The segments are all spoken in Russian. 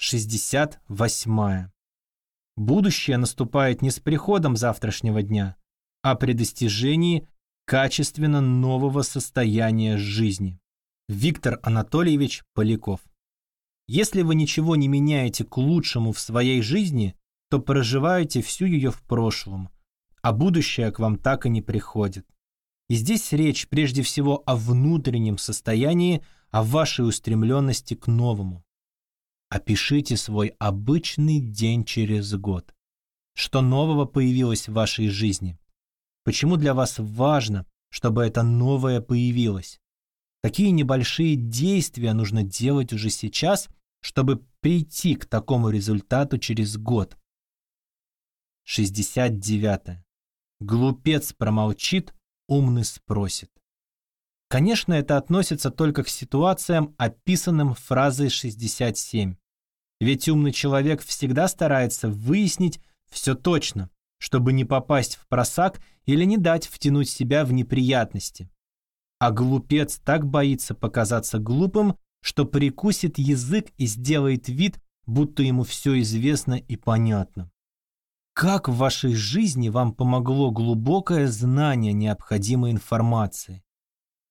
68. Будущее наступает не с приходом завтрашнего дня, а при достижении качественно нового состояния жизни. Виктор Анатольевич Поляков. Если вы ничего не меняете к лучшему в своей жизни, то проживаете всю ее в прошлом, а будущее к вам так и не приходит. И здесь речь прежде всего о внутреннем состоянии, о вашей устремленности к новому. Опишите свой обычный день через год. Что нового появилось в вашей жизни? Почему для вас важно, чтобы это новое появилось? Какие небольшие действия нужно делать уже сейчас, чтобы прийти к такому результату через год? 69. Глупец промолчит, умный спросит. Конечно, это относится только к ситуациям, описанным фразой 67. Ведь умный человек всегда старается выяснить все точно, чтобы не попасть в просак или не дать втянуть себя в неприятности. А глупец так боится показаться глупым, что прикусит язык и сделает вид, будто ему все известно и понятно. Как в вашей жизни вам помогло глубокое знание необходимой информации?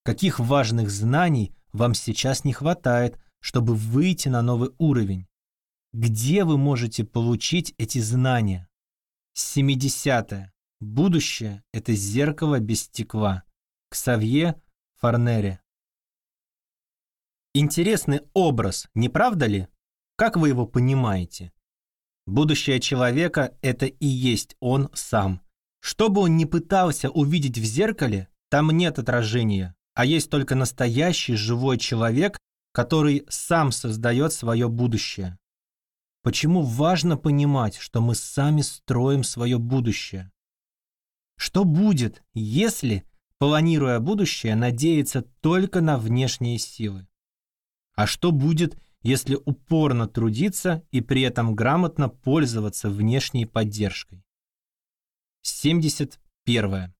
Каких важных знаний вам сейчас не хватает, чтобы выйти на новый уровень? Где вы можете получить эти знания? 70. -е. Будущее – это зеркало без стекла. Ксавье Фарнере. Интересный образ, не правда ли? Как вы его понимаете? Будущее человека – это и есть он сам. Что бы он ни пытался увидеть в зеркале, там нет отражения, а есть только настоящий живой человек, который сам создает свое будущее. Почему важно понимать, что мы сами строим свое будущее? Что будет, если, планируя будущее, надеяться только на внешние силы? А что будет, если упорно трудиться и при этом грамотно пользоваться внешней поддержкой. 71.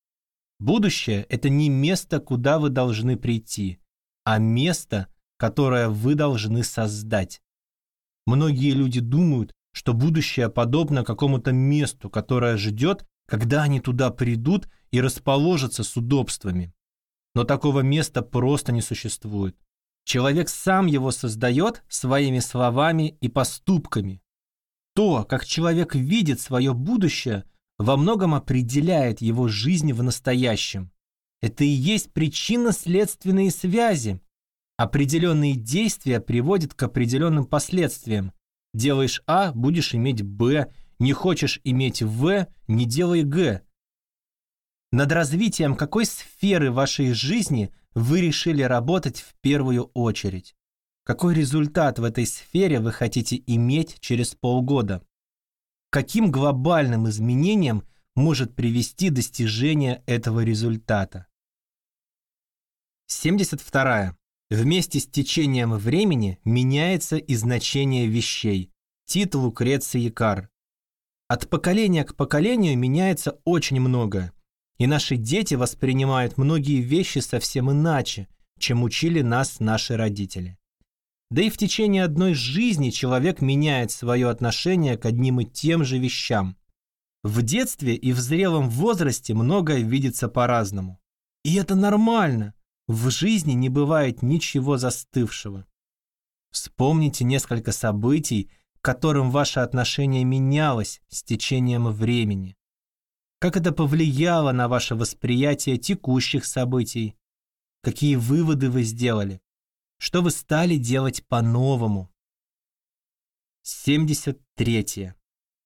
Будущее – это не место, куда вы должны прийти, а место, которое вы должны создать. Многие люди думают, что будущее подобно какому-то месту, которое ждет, когда они туда придут и расположатся с удобствами. Но такого места просто не существует. Человек сам его создает своими словами и поступками. То, как человек видит свое будущее, во многом определяет его жизнь в настоящем. Это и есть причинно-следственные связи. Определенные действия приводят к определенным последствиям. Делаешь А, будешь иметь Б, не хочешь иметь В, не делай Г. Над развитием какой сферы вашей жизни вы решили работать в первую очередь? Какой результат в этой сфере вы хотите иметь через полгода? Каким глобальным изменениям может привести достижение этого результата? 72. Вместе с течением времени меняется и значение вещей. Тит Лукреция Кар. От поколения к поколению меняется очень многое. И наши дети воспринимают многие вещи совсем иначе, чем учили нас наши родители. Да и в течение одной жизни человек меняет свое отношение к одним и тем же вещам. В детстве и в зрелом возрасте многое видится по-разному. И это нормально. В жизни не бывает ничего застывшего. Вспомните несколько событий, к которым ваше отношение менялось с течением времени. Как это повлияло на ваше восприятие текущих событий? Какие выводы вы сделали? Что вы стали делать по-новому? 73.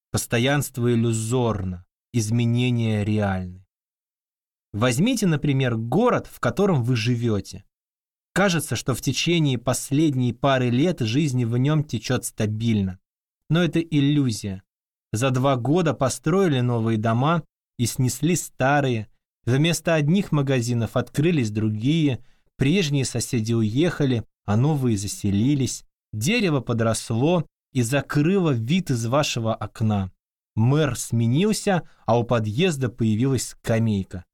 Постоянство иллюзорно, изменения реальны. Возьмите, например, город, в котором вы живете. Кажется, что в течение последней пары лет жизнь в нем течет стабильно. Но это иллюзия. За два года построили новые дома, и снесли старые. Вместо одних магазинов открылись другие, прежние соседи уехали, а новые заселились. Дерево подросло и закрыло вид из вашего окна. Мэр сменился, а у подъезда появилась скамейка.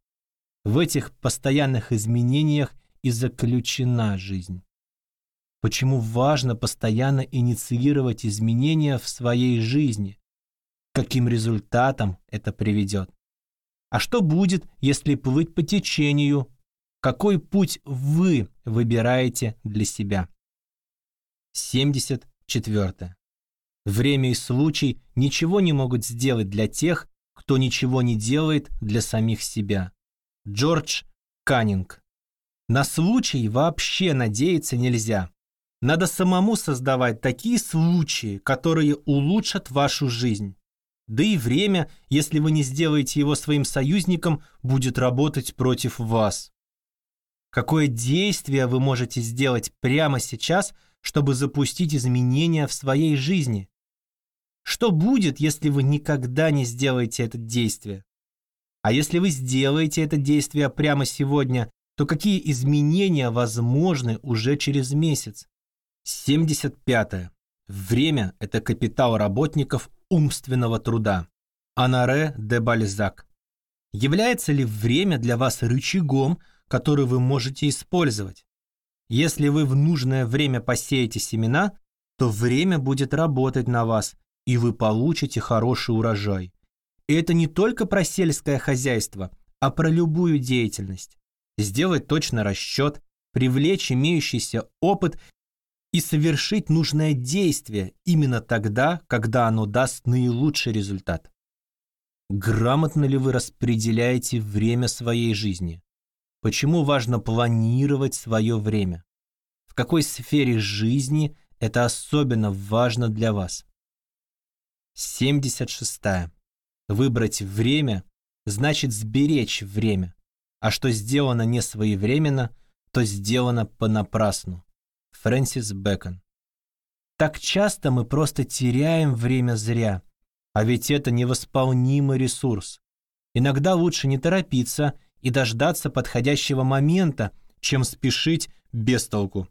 В этих постоянных изменениях и заключена жизнь. почему важно постоянно инициировать изменения в своей жизни, каким результатом это приведет. А что будет, если плыть по течению? Какой путь вы выбираете для себя? 74. Время и случай ничего не могут сделать для тех, кто ничего не делает для самих себя. Джордж Каннинг. На случай вообще надеяться нельзя. Надо самому создавать такие случаи, которые улучшат вашу жизнь. Да и время, если вы не сделаете его своим союзником, будет работать против вас. Какое действие вы можете сделать прямо сейчас, чтобы запустить изменения в своей жизни? Что будет, если вы никогда не сделаете это действие? А если вы сделаете это действие прямо сегодня, то какие изменения возможны уже через месяц? 75. -е. Время – это капитал работников умственного труда. Анаре де Бальзак. Является ли время для вас рычагом, который вы можете использовать? Если вы в нужное время посеете семена, то время будет работать на вас, и вы получите хороший урожай. И это не только про сельское хозяйство, а про любую деятельность. Сделать точно расчет, привлечь имеющийся опыт и совершить нужное действие именно тогда, когда оно даст наилучший результат. Грамотно ли вы распределяете время своей жизни? Почему важно планировать свое время? В какой сфере жизни это особенно важно для вас? 76. Выбрать время значит сберечь время, а что сделано не своевременно, то сделано понапрасну. Фрэнсис Бэкон. Так часто мы просто теряем время зря, а ведь это невосполнимый ресурс. Иногда лучше не торопиться и дождаться подходящего момента, чем спешить без толку.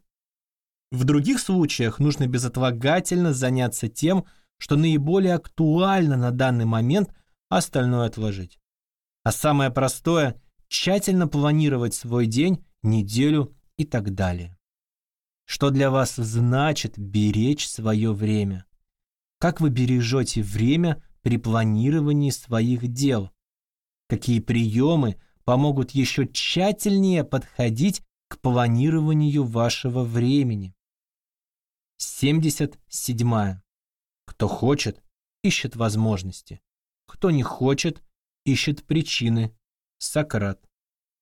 В других случаях нужно безотлагательно заняться тем, что наиболее актуально на данный момент, остальное отложить. А самое простое – тщательно планировать свой день, неделю и так далее. Что для вас значит беречь свое время? Как вы бережете время при планировании своих дел? Какие приемы помогут еще тщательнее подходить к планированию вашего времени? 77. Кто хочет, ищет возможности. Кто не хочет, ищет причины. Сократ.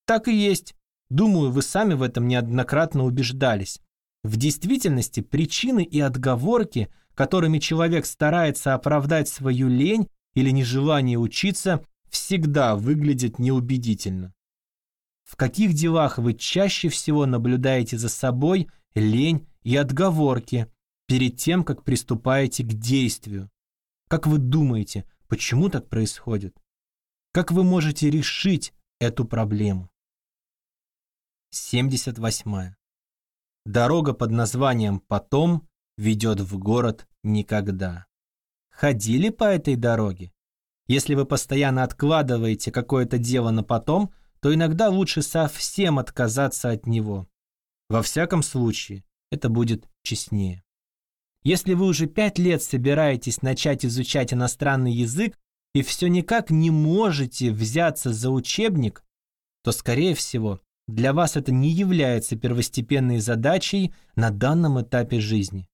Так и есть. Думаю, вы сами в этом неоднократно убеждались. В действительности причины и отговорки, которыми человек старается оправдать свою лень или нежелание учиться, всегда выглядят неубедительно. В каких делах вы чаще всего наблюдаете за собой лень и отговорки, перед тем, как приступаете к действию. Как вы думаете, почему так происходит? Как вы можете решить эту проблему? 78. Дорога под названием «Потом» ведет в город никогда. Ходили по этой дороге? Если вы постоянно откладываете какое-то дело на потом, то иногда лучше совсем отказаться от него. Во всяком случае, это будет честнее. Если вы уже пять лет собираетесь начать изучать иностранный язык и все никак не можете взяться за учебник, то, скорее всего, для вас это не является первостепенной задачей на данном этапе жизни.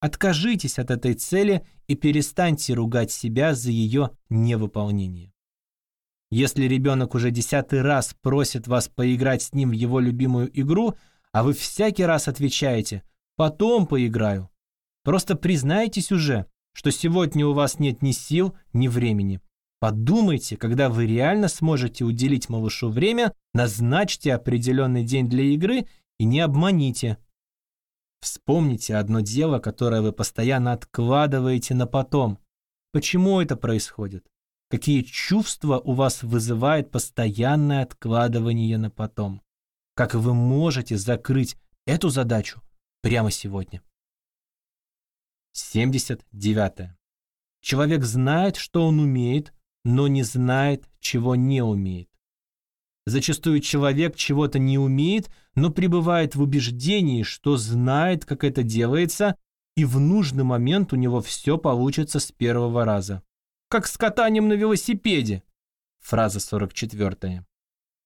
Откажитесь от этой цели и перестаньте ругать себя за ее невыполнение. Если ребенок уже десятый раз просит вас поиграть с ним в его любимую игру, а вы всякий раз отвечаете «потом поиграю», Просто признайтесь уже, что сегодня у вас нет ни сил, ни времени. Подумайте, когда вы реально сможете уделить малышу время, назначьте определенный день для игры и не обманите. Вспомните одно дело, которое вы постоянно откладываете на потом. Почему это происходит? Какие чувства у вас вызывает постоянное откладывание на потом? Как вы можете закрыть эту задачу прямо сегодня? 79. Человек знает, что он умеет, но не знает, чего не умеет. Зачастую человек чего-то не умеет, но пребывает в убеждении, что знает, как это делается, и в нужный момент у него все получится с первого раза. Как с катанием на велосипеде. Фраза 44.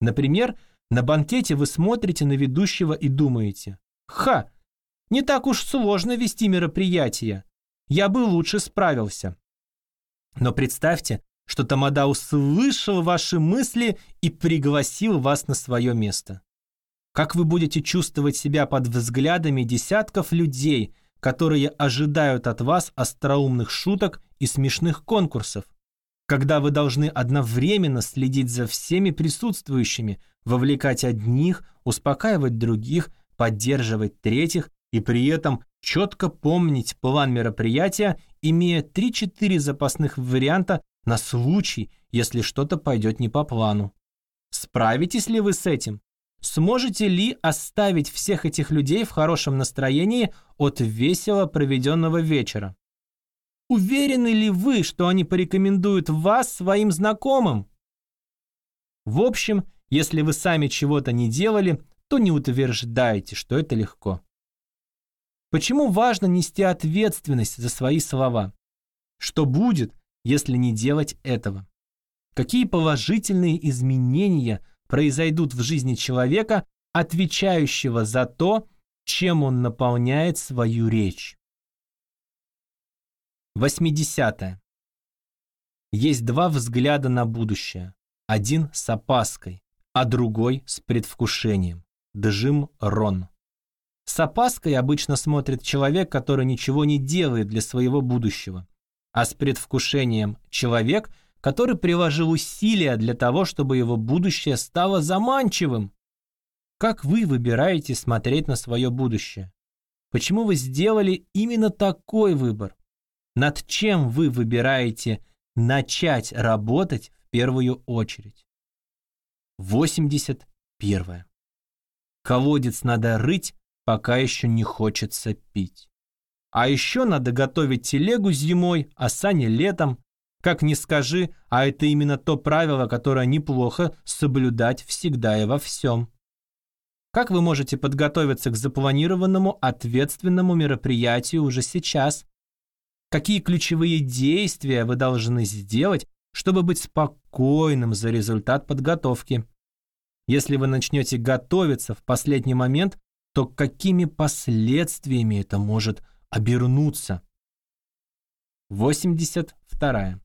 Например, на банкете вы смотрите на ведущего и думаете, «Ха, не так уж сложно вести мероприятие. Я бы лучше справился». Но представьте, что Тамада услышал ваши мысли и пригласил вас на свое место. Как вы будете чувствовать себя под взглядами десятков людей, которые ожидают от вас остроумных шуток и смешных конкурсов? Когда вы должны одновременно следить за всеми присутствующими, вовлекать одних, успокаивать других, поддерживать третьих и при этом четко помнить план мероприятия, имея 3-4 запасных варианта на случай, если что-то пойдет не по плану. Справитесь ли вы с этим? Сможете ли оставить всех этих людей в хорошем настроении от весело проведенного вечера? Уверены ли вы, что они порекомендуют вас своим знакомым? В общем, если вы сами чего-то не делали, то не утверждайте, что это легко. Почему важно нести ответственность за свои слова? Что будет, если не делать этого? Какие положительные изменения произойдут в жизни человека, отвечающего за то, чем он наполняет свою речь? 80. Есть два взгляда на будущее. Один с опаской, а другой с предвкушением. Джим Рон. С опаской обычно смотрит человек, который ничего не делает для своего будущего а с предвкушением человек, который приложил усилия для того, чтобы его будущее стало заманчивым. Как вы выбираете смотреть на свое будущее? Почему вы сделали именно такой выбор? Над чем вы выбираете начать работать в первую очередь? 81. Колодец надо рыть, пока еще не хочется пить. А еще надо готовить телегу зимой, а сани летом. Как ни скажи, а это именно то правило, которое неплохо соблюдать всегда и во всем. Как вы можете подготовиться к запланированному ответственному мероприятию уже сейчас? Какие ключевые действия вы должны сделать, чтобы быть спокойным за результат подготовки? Если вы начнете готовиться в последний момент, то какими последствиями это может обернуться. 82.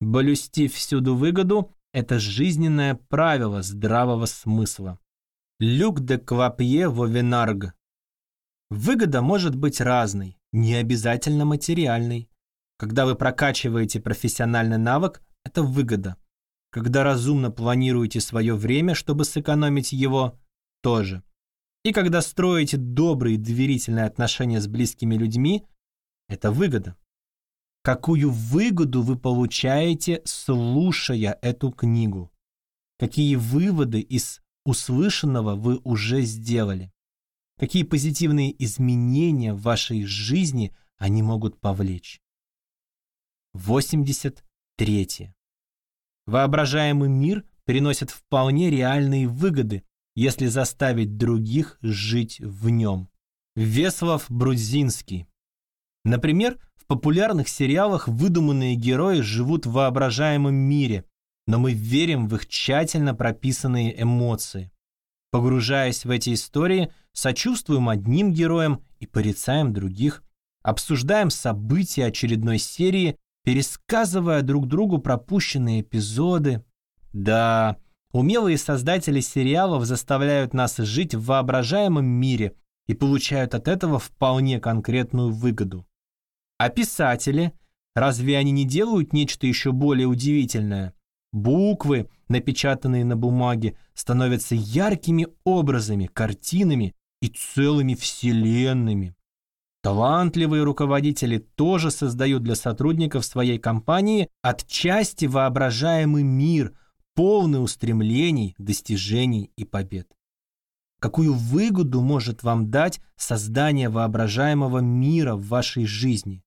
Блюсти всюду выгоду – это жизненное правило здравого смысла. Люк де Квапье Вовенарг. Выгода может быть разной, не обязательно материальной. Когда вы прокачиваете профессиональный навык, это выгода. Когда разумно планируете свое время, чтобы сэкономить его, тоже. И когда строите добрые доверительные отношения с близкими людьми, это выгода. Какую выгоду вы получаете, слушая эту книгу? Какие выводы из услышанного вы уже сделали? Какие позитивные изменения в вашей жизни они могут повлечь? 83. Воображаемый мир приносит вполне реальные выгоды, если заставить других жить в нем. Веслов Брудзинский. Например, в популярных сериалах выдуманные герои живут в воображаемом мире, но мы верим в их тщательно прописанные эмоции. Погружаясь в эти истории, сочувствуем одним героям и порицаем других, обсуждаем события очередной серии, пересказывая друг другу пропущенные эпизоды. Да, Умелые создатели сериалов заставляют нас жить в воображаемом мире и получают от этого вполне конкретную выгоду. А писатели, разве они не делают нечто еще более удивительное? Буквы, напечатанные на бумаге, становятся яркими образами, картинами и целыми вселенными. Талантливые руководители тоже создают для сотрудников своей компании отчасти воображаемый мир – полный устремлений, достижений и побед. Какую выгоду может вам дать создание воображаемого мира в вашей жизни?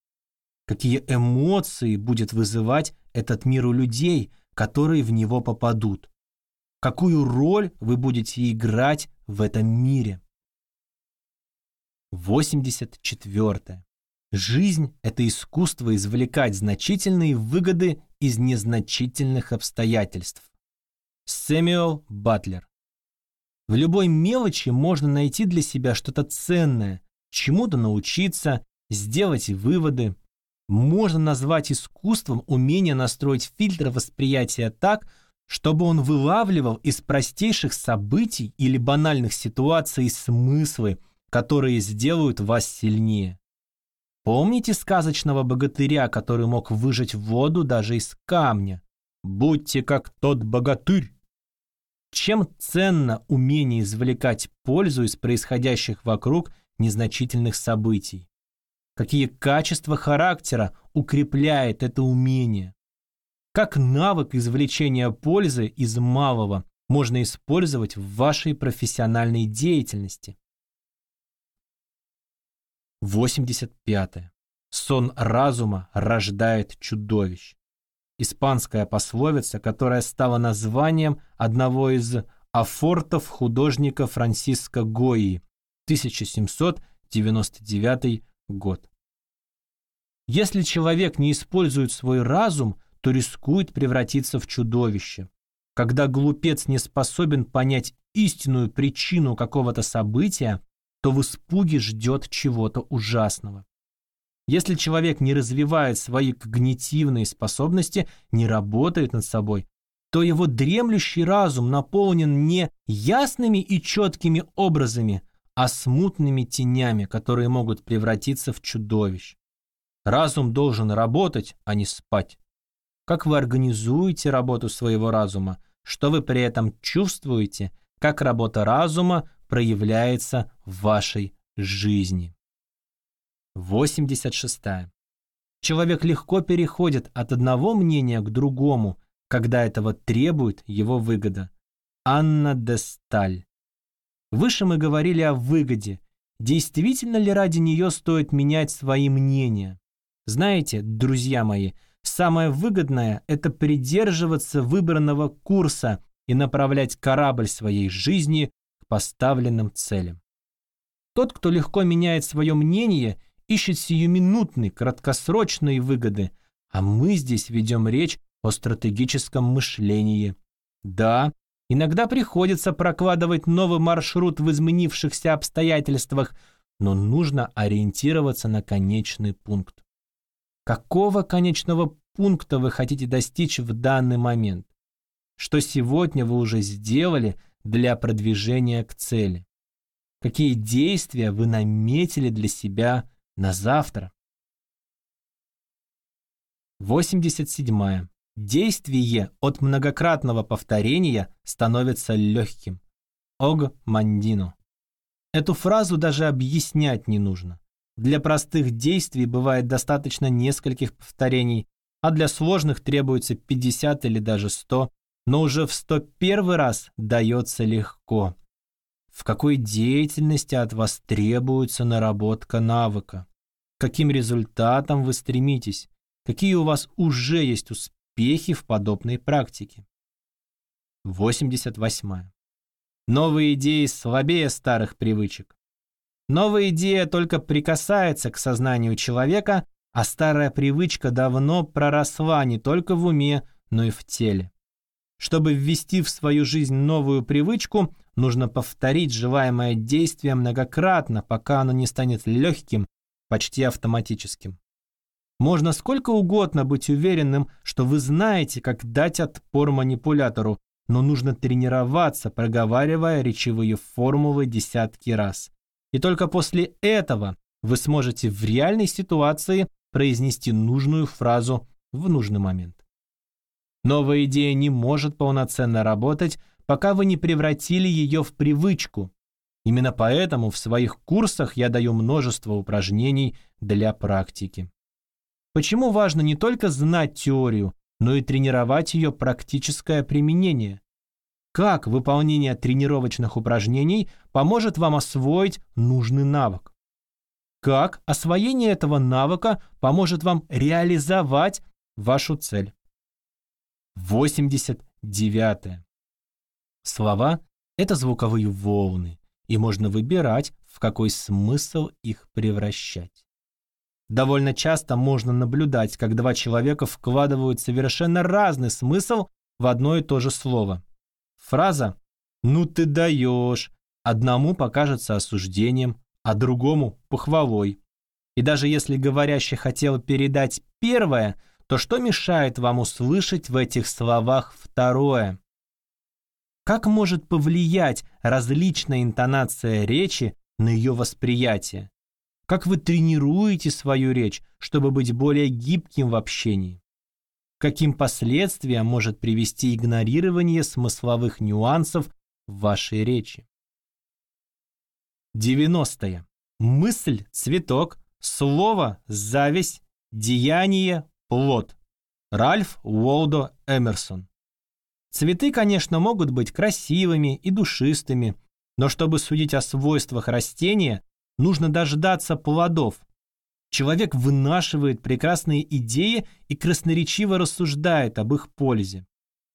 Какие эмоции будет вызывать этот мир у людей, которые в него попадут? какую роль вы будете играть в этом мире. 84. Жизнь – это искусство извлекать значительные выгоды из незначительных обстоятельств. Сэмюэл Батлер. В любой мелочи можно найти для себя что-то ценное, чему-то научиться, сделать выводы. Можно назвать искусством умение настроить фильтр восприятия так, чтобы он вылавливал из простейших событий или банальных ситуаций смыслы, которые сделают вас сильнее. Помните сказочного богатыря, который мог выжать воду даже из камня? Будьте как тот богатырь. Чем ценно умение извлекать пользу из происходящих вокруг незначительных событий? Какие качества характера укрепляет это умение? Как навык извлечения пользы из малого можно использовать в вашей профессиональной деятельности? 85. Сон разума рождает чудовищ. Испанская пословица, которая стала названием одного из афортов художника Франсиско Гои, 1799 год. Если человек не использует свой разум, то рискует превратиться в чудовище. Когда глупец не способен понять истинную причину какого-то события, то в испуге ждет чего-то ужасного. Если человек не развивает свои когнитивные способности, не работает над собой, то его дремлющий разум наполнен не ясными и четкими образами, а смутными тенями, которые могут превратиться в чудовищ. Разум должен работать, а не спать. Как вы организуете работу своего разума, что вы при этом чувствуете, как работа разума проявляется в вашей жизни. 86. Человек легко переходит от одного мнения к другому, когда этого требует его выгода. Анна де Сталь. Выше мы говорили о выгоде. Действительно ли ради нее стоит менять свои мнения? Знаете, друзья мои, самое выгодное – это придерживаться выбранного курса и направлять корабль своей жизни поставленным целям. Тот, кто легко меняет свое мнение, ищет сиюминутные, краткосрочные выгоды, а мы здесь ведем речь о стратегическом мышлении. Да, иногда приходится прокладывать новый маршрут в изменившихся обстоятельствах, но нужно ориентироваться на конечный пункт. Какого конечного пункта вы хотите достичь в данный момент? Что сегодня вы уже сделали – для продвижения к цели? Какие действия вы наметили для себя на завтра? 87. Действие от многократного повторения становится легким. Ог Мандино. Эту фразу даже объяснять не нужно. Для простых действий бывает достаточно нескольких повторений, а для сложных требуется 50 или даже 100, но уже в 101 раз дается легко. В какой деятельности от вас требуется наработка навыка? Каким результатам вы стремитесь? Какие у вас уже есть успехи в подобной практике? 88. Новые идеи слабее старых привычек. Новая идея только прикасается к сознанию человека, а старая привычка давно проросла не только в уме, но и в теле. Чтобы ввести в свою жизнь новую привычку, нужно повторить желаемое действие многократно, пока оно не станет легким, почти автоматическим. Можно сколько угодно быть уверенным, что вы знаете, как дать отпор манипулятору, но нужно тренироваться, проговаривая речевые формулы десятки раз. И только после этого вы сможете в реальной ситуации произнести нужную фразу в нужный момент. Новая идея не может полноценно работать, пока вы не превратили ее в привычку. Именно поэтому в своих курсах я даю множество упражнений для практики. Почему важно не только знать теорию, но и тренировать ее практическое применение? Как выполнение тренировочных упражнений поможет вам освоить нужный навык? Как освоение этого навыка поможет вам реализовать вашу цель? 89. Слова — это звуковые волны, и можно выбирать, в какой смысл их превращать. Довольно часто можно наблюдать, как два человека вкладывают совершенно разный смысл в одно и то же слово. Фраза «ну ты даешь» одному покажется осуждением, а другому – похвалой. И даже если говорящий хотел передать первое, то что мешает вам услышать в этих словах второе? Как может повлиять различная интонация речи на ее восприятие? Как вы тренируете свою речь, чтобы быть более гибким в общении? Каким последствиям может привести игнорирование смысловых нюансов в вашей речи? 90. Мысль – цветок, слово – зависть, деяние – плод. Ральф Уолдо Эмерсон. Цветы, конечно, могут быть красивыми и душистыми, но чтобы судить о свойствах растения, нужно дождаться плодов. Человек вынашивает прекрасные идеи и красноречиво рассуждает об их пользе.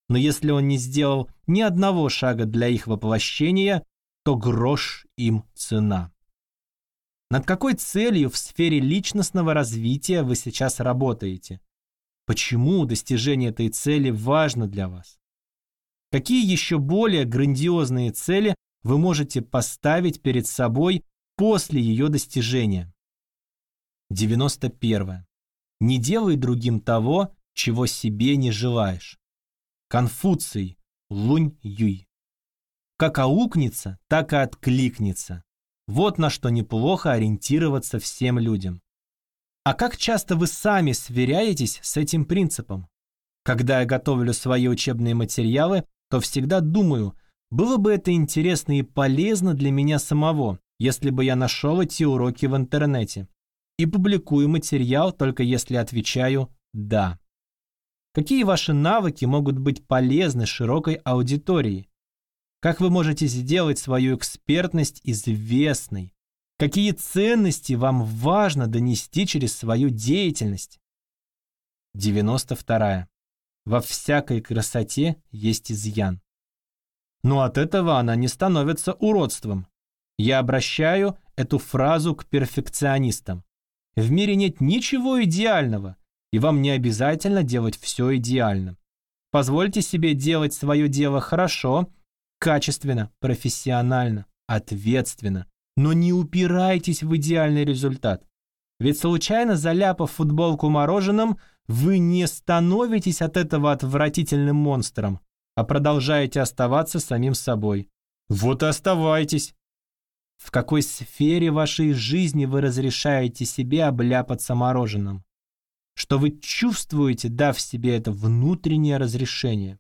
Но если он не сделал ни одного шага для их воплощения, то грош им цена. Над какой целью в сфере личностного развития вы сейчас работаете? Почему достижение этой цели важно для вас? Какие еще более грандиозные цели вы можете поставить перед собой после ее достижения. 91. Не делай другим того, чего себе не желаешь. Конфуций, Лунь Юй. Как аукнется, так и откликнется. Вот на что неплохо ориентироваться всем людям. А как часто вы сами сверяетесь с этим принципом? Когда я готовлю свои учебные материалы, то всегда думаю, было бы это интересно и полезно для меня самого, если бы я нашел эти уроки в интернете. И публикую материал только если отвечаю «да». Какие ваши навыки могут быть полезны широкой аудитории? Как вы можете сделать свою экспертность известной? Какие ценности вам важно донести через свою деятельность? 92. Во всякой красоте есть изъян. Но от этого она не становится уродством. Я обращаю эту фразу к перфекционистам. В мире нет ничего идеального, и вам не обязательно делать все идеально. Позвольте себе делать свое дело хорошо, качественно, профессионально, ответственно, но не упирайтесь в идеальный результат. Ведь случайно заляпав футболку мороженым, вы не становитесь от этого отвратительным монстром, а продолжаете оставаться самим собой. Вот и оставайтесь. В какой сфере вашей жизни вы разрешаете себе обляпаться мороженым? Что вы чувствуете, дав себе это внутреннее разрешение?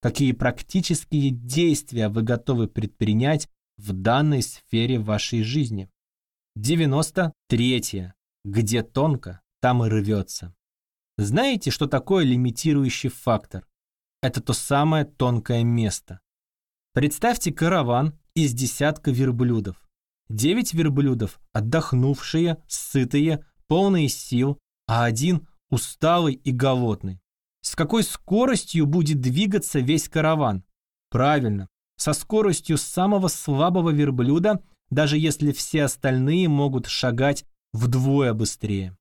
Какие практические действия вы готовы предпринять в данной сфере вашей жизни? 93. Где тонко, там и рвется. Знаете, что такое лимитирующий фактор? Это то самое тонкое место. Представьте караван из десятка верблюдов. Девять верблюдов, отдохнувшие, сытые, полные сил, а один усталый и голодный. С какой скоростью будет двигаться весь караван? Правильно, со скоростью самого слабого верблюда, даже если все остальные могут шагать вдвое быстрее.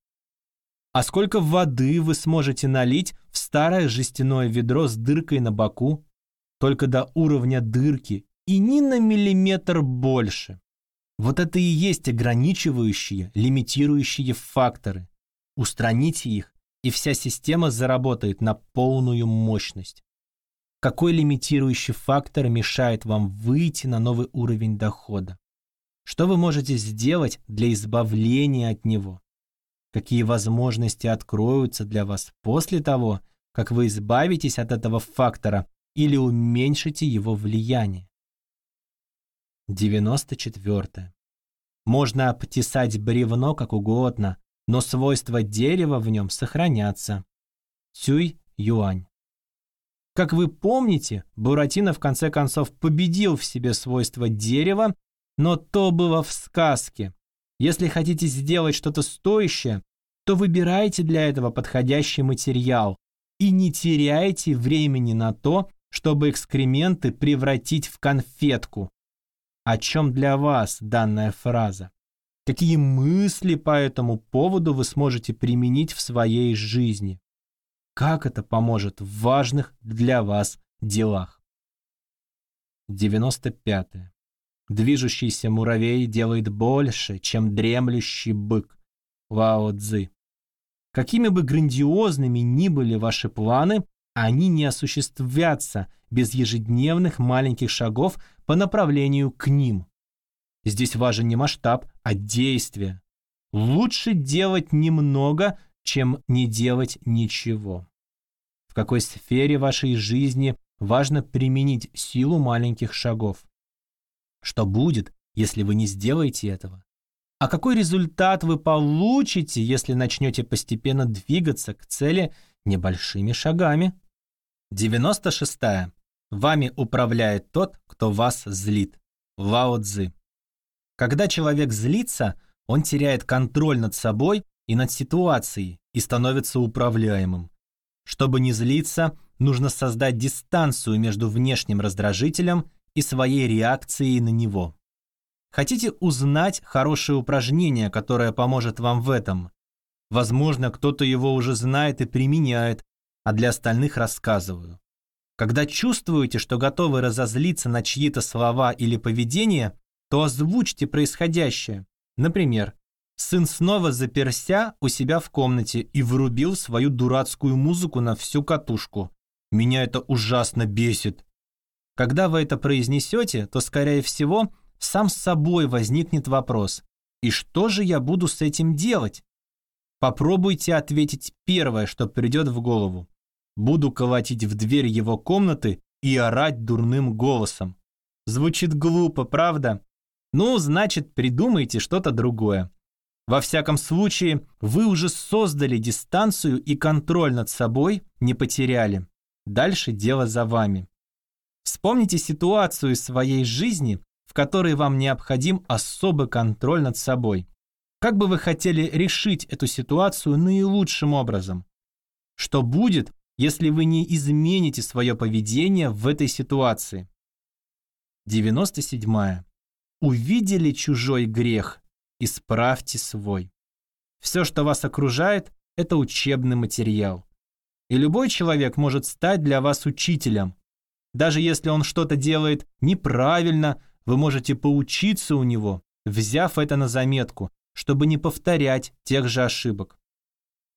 А сколько воды вы сможете налить в старое жестяное ведро с дыркой на боку? Только до уровня дырки и ни на миллиметр больше. Вот это и есть ограничивающие, лимитирующие факторы. Устраните их, и вся система заработает на полную мощность. Какой лимитирующий фактор мешает вам выйти на новый уровень дохода? Что вы можете сделать для избавления от него? Какие возможности откроются для вас после того, как вы избавитесь от этого фактора или уменьшите его влияние. 94. Можно обтесать бревно как угодно, но свойства дерева в нем сохранятся. Цюй Юань. Как вы помните, Буратино в конце концов победил в себе свойства дерева, но то было в сказке. Если хотите сделать что-то стоящее, то выбирайте для этого подходящий материал и не теряйте времени на то, чтобы экскременты превратить в конфетку. О чем для вас данная фраза? Какие мысли по этому поводу вы сможете применить в своей жизни? Как это поможет в важных для вас делах? 95. Движущийся муравей делает больше, чем дремлющий бык. Вао Цзы. Какими бы грандиозными ни были ваши планы, они не осуществятся без ежедневных маленьких шагов по направлению к ним. Здесь важен не масштаб, а действие. Лучше делать немного, чем не делать ничего. В какой сфере вашей жизни важно применить силу маленьких шагов? Что будет, если вы не сделаете этого? А какой результат вы получите, если начнете постепенно двигаться к цели небольшими шагами? 96. -я. Вами управляет тот, кто вас злит. Лао Цзы. Когда человек злится, он теряет контроль над собой и над ситуацией и становится управляемым. Чтобы не злиться, нужно создать дистанцию между внешним раздражителем и своей реакцией на него. Хотите узнать хорошее упражнение, которое поможет вам в этом? Возможно, кто-то его уже знает и применяет, а для остальных рассказываю. Когда чувствуете, что готовы разозлиться на чьи-то слова или поведение, то озвучьте происходящее. Например, сын снова заперся у себя в комнате и врубил свою дурацкую музыку на всю катушку. Меня это ужасно бесит. Когда вы это произнесете, то, скорее всего, сам с собой возникнет вопрос «И что же я буду с этим делать?» Попробуйте ответить первое, что придет в голову. Буду колотить в дверь его комнаты и орать дурным голосом. Звучит глупо, правда? Ну, значит, придумайте что-то другое. Во всяком случае, вы уже создали дистанцию и контроль над собой не потеряли. Дальше дело за вами. Вспомните ситуацию из своей жизни, в которой вам необходим особый контроль над собой. Как бы вы хотели решить эту ситуацию наилучшим образом? Что будет, если вы не измените свое поведение в этой ситуации? 97. Увидели чужой грех, исправьте свой. Все, что вас окружает, это учебный материал. И любой человек может стать для вас учителем. Даже если он что-то делает неправильно, вы можете поучиться у него, взяв это на заметку, чтобы не повторять тех же ошибок.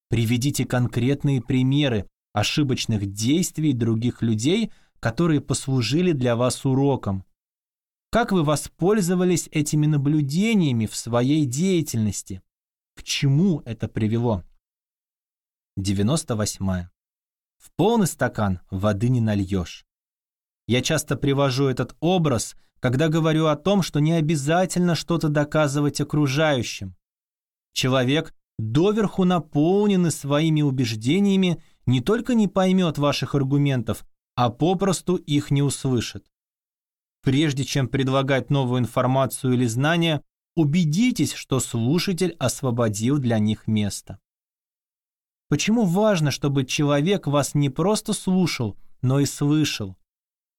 Приведите конкретные примеры ошибочных действий других людей, которые послужили для вас уроком. Как вы воспользовались этими наблюдениями в своей деятельности? К чему это привело? 98. В полный стакан воды не нальешь. Я часто привожу этот образ, когда говорю о том, что не обязательно что-то доказывать окружающим. Человек, доверху наполненный своими убеждениями, не только не поймет ваших аргументов, а попросту их не услышит. Прежде чем предлагать новую информацию или знания, убедитесь, что слушатель освободил для них место. Почему важно, чтобы человек вас не просто слушал, но и слышал?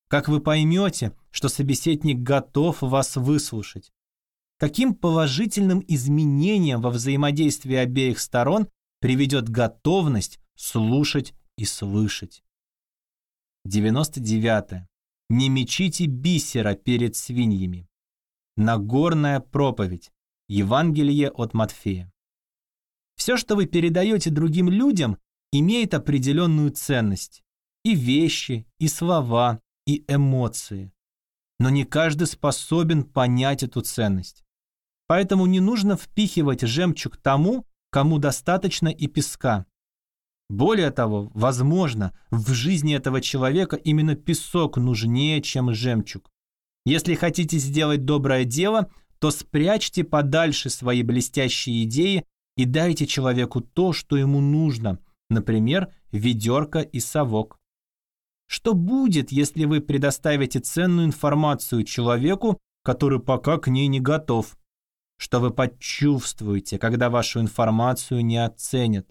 Как вы поймете, что собеседник готов вас выслушать? Каким положительным изменениям во взаимодействии обеих сторон приведет готовность слушать и слышать? 99. Не мечите бисера перед свиньями. Нагорная проповедь. Евангелие от Матфея. Все, что вы передаете другим людям, имеет определенную ценность. И вещи, и слова, и эмоции. Но не каждый способен понять эту ценность. Поэтому не нужно впихивать жемчуг тому, кому достаточно и песка. Более того, возможно, в жизни этого человека именно песок нужнее, чем жемчуг. Если хотите сделать доброе дело, то спрячьте подальше свои блестящие идеи и дайте человеку то, что ему нужно, например, ведерко и совок. Что будет, если вы предоставите ценную информацию человеку, который пока к ней не готов? Что вы почувствуете, когда вашу информацию не оценят?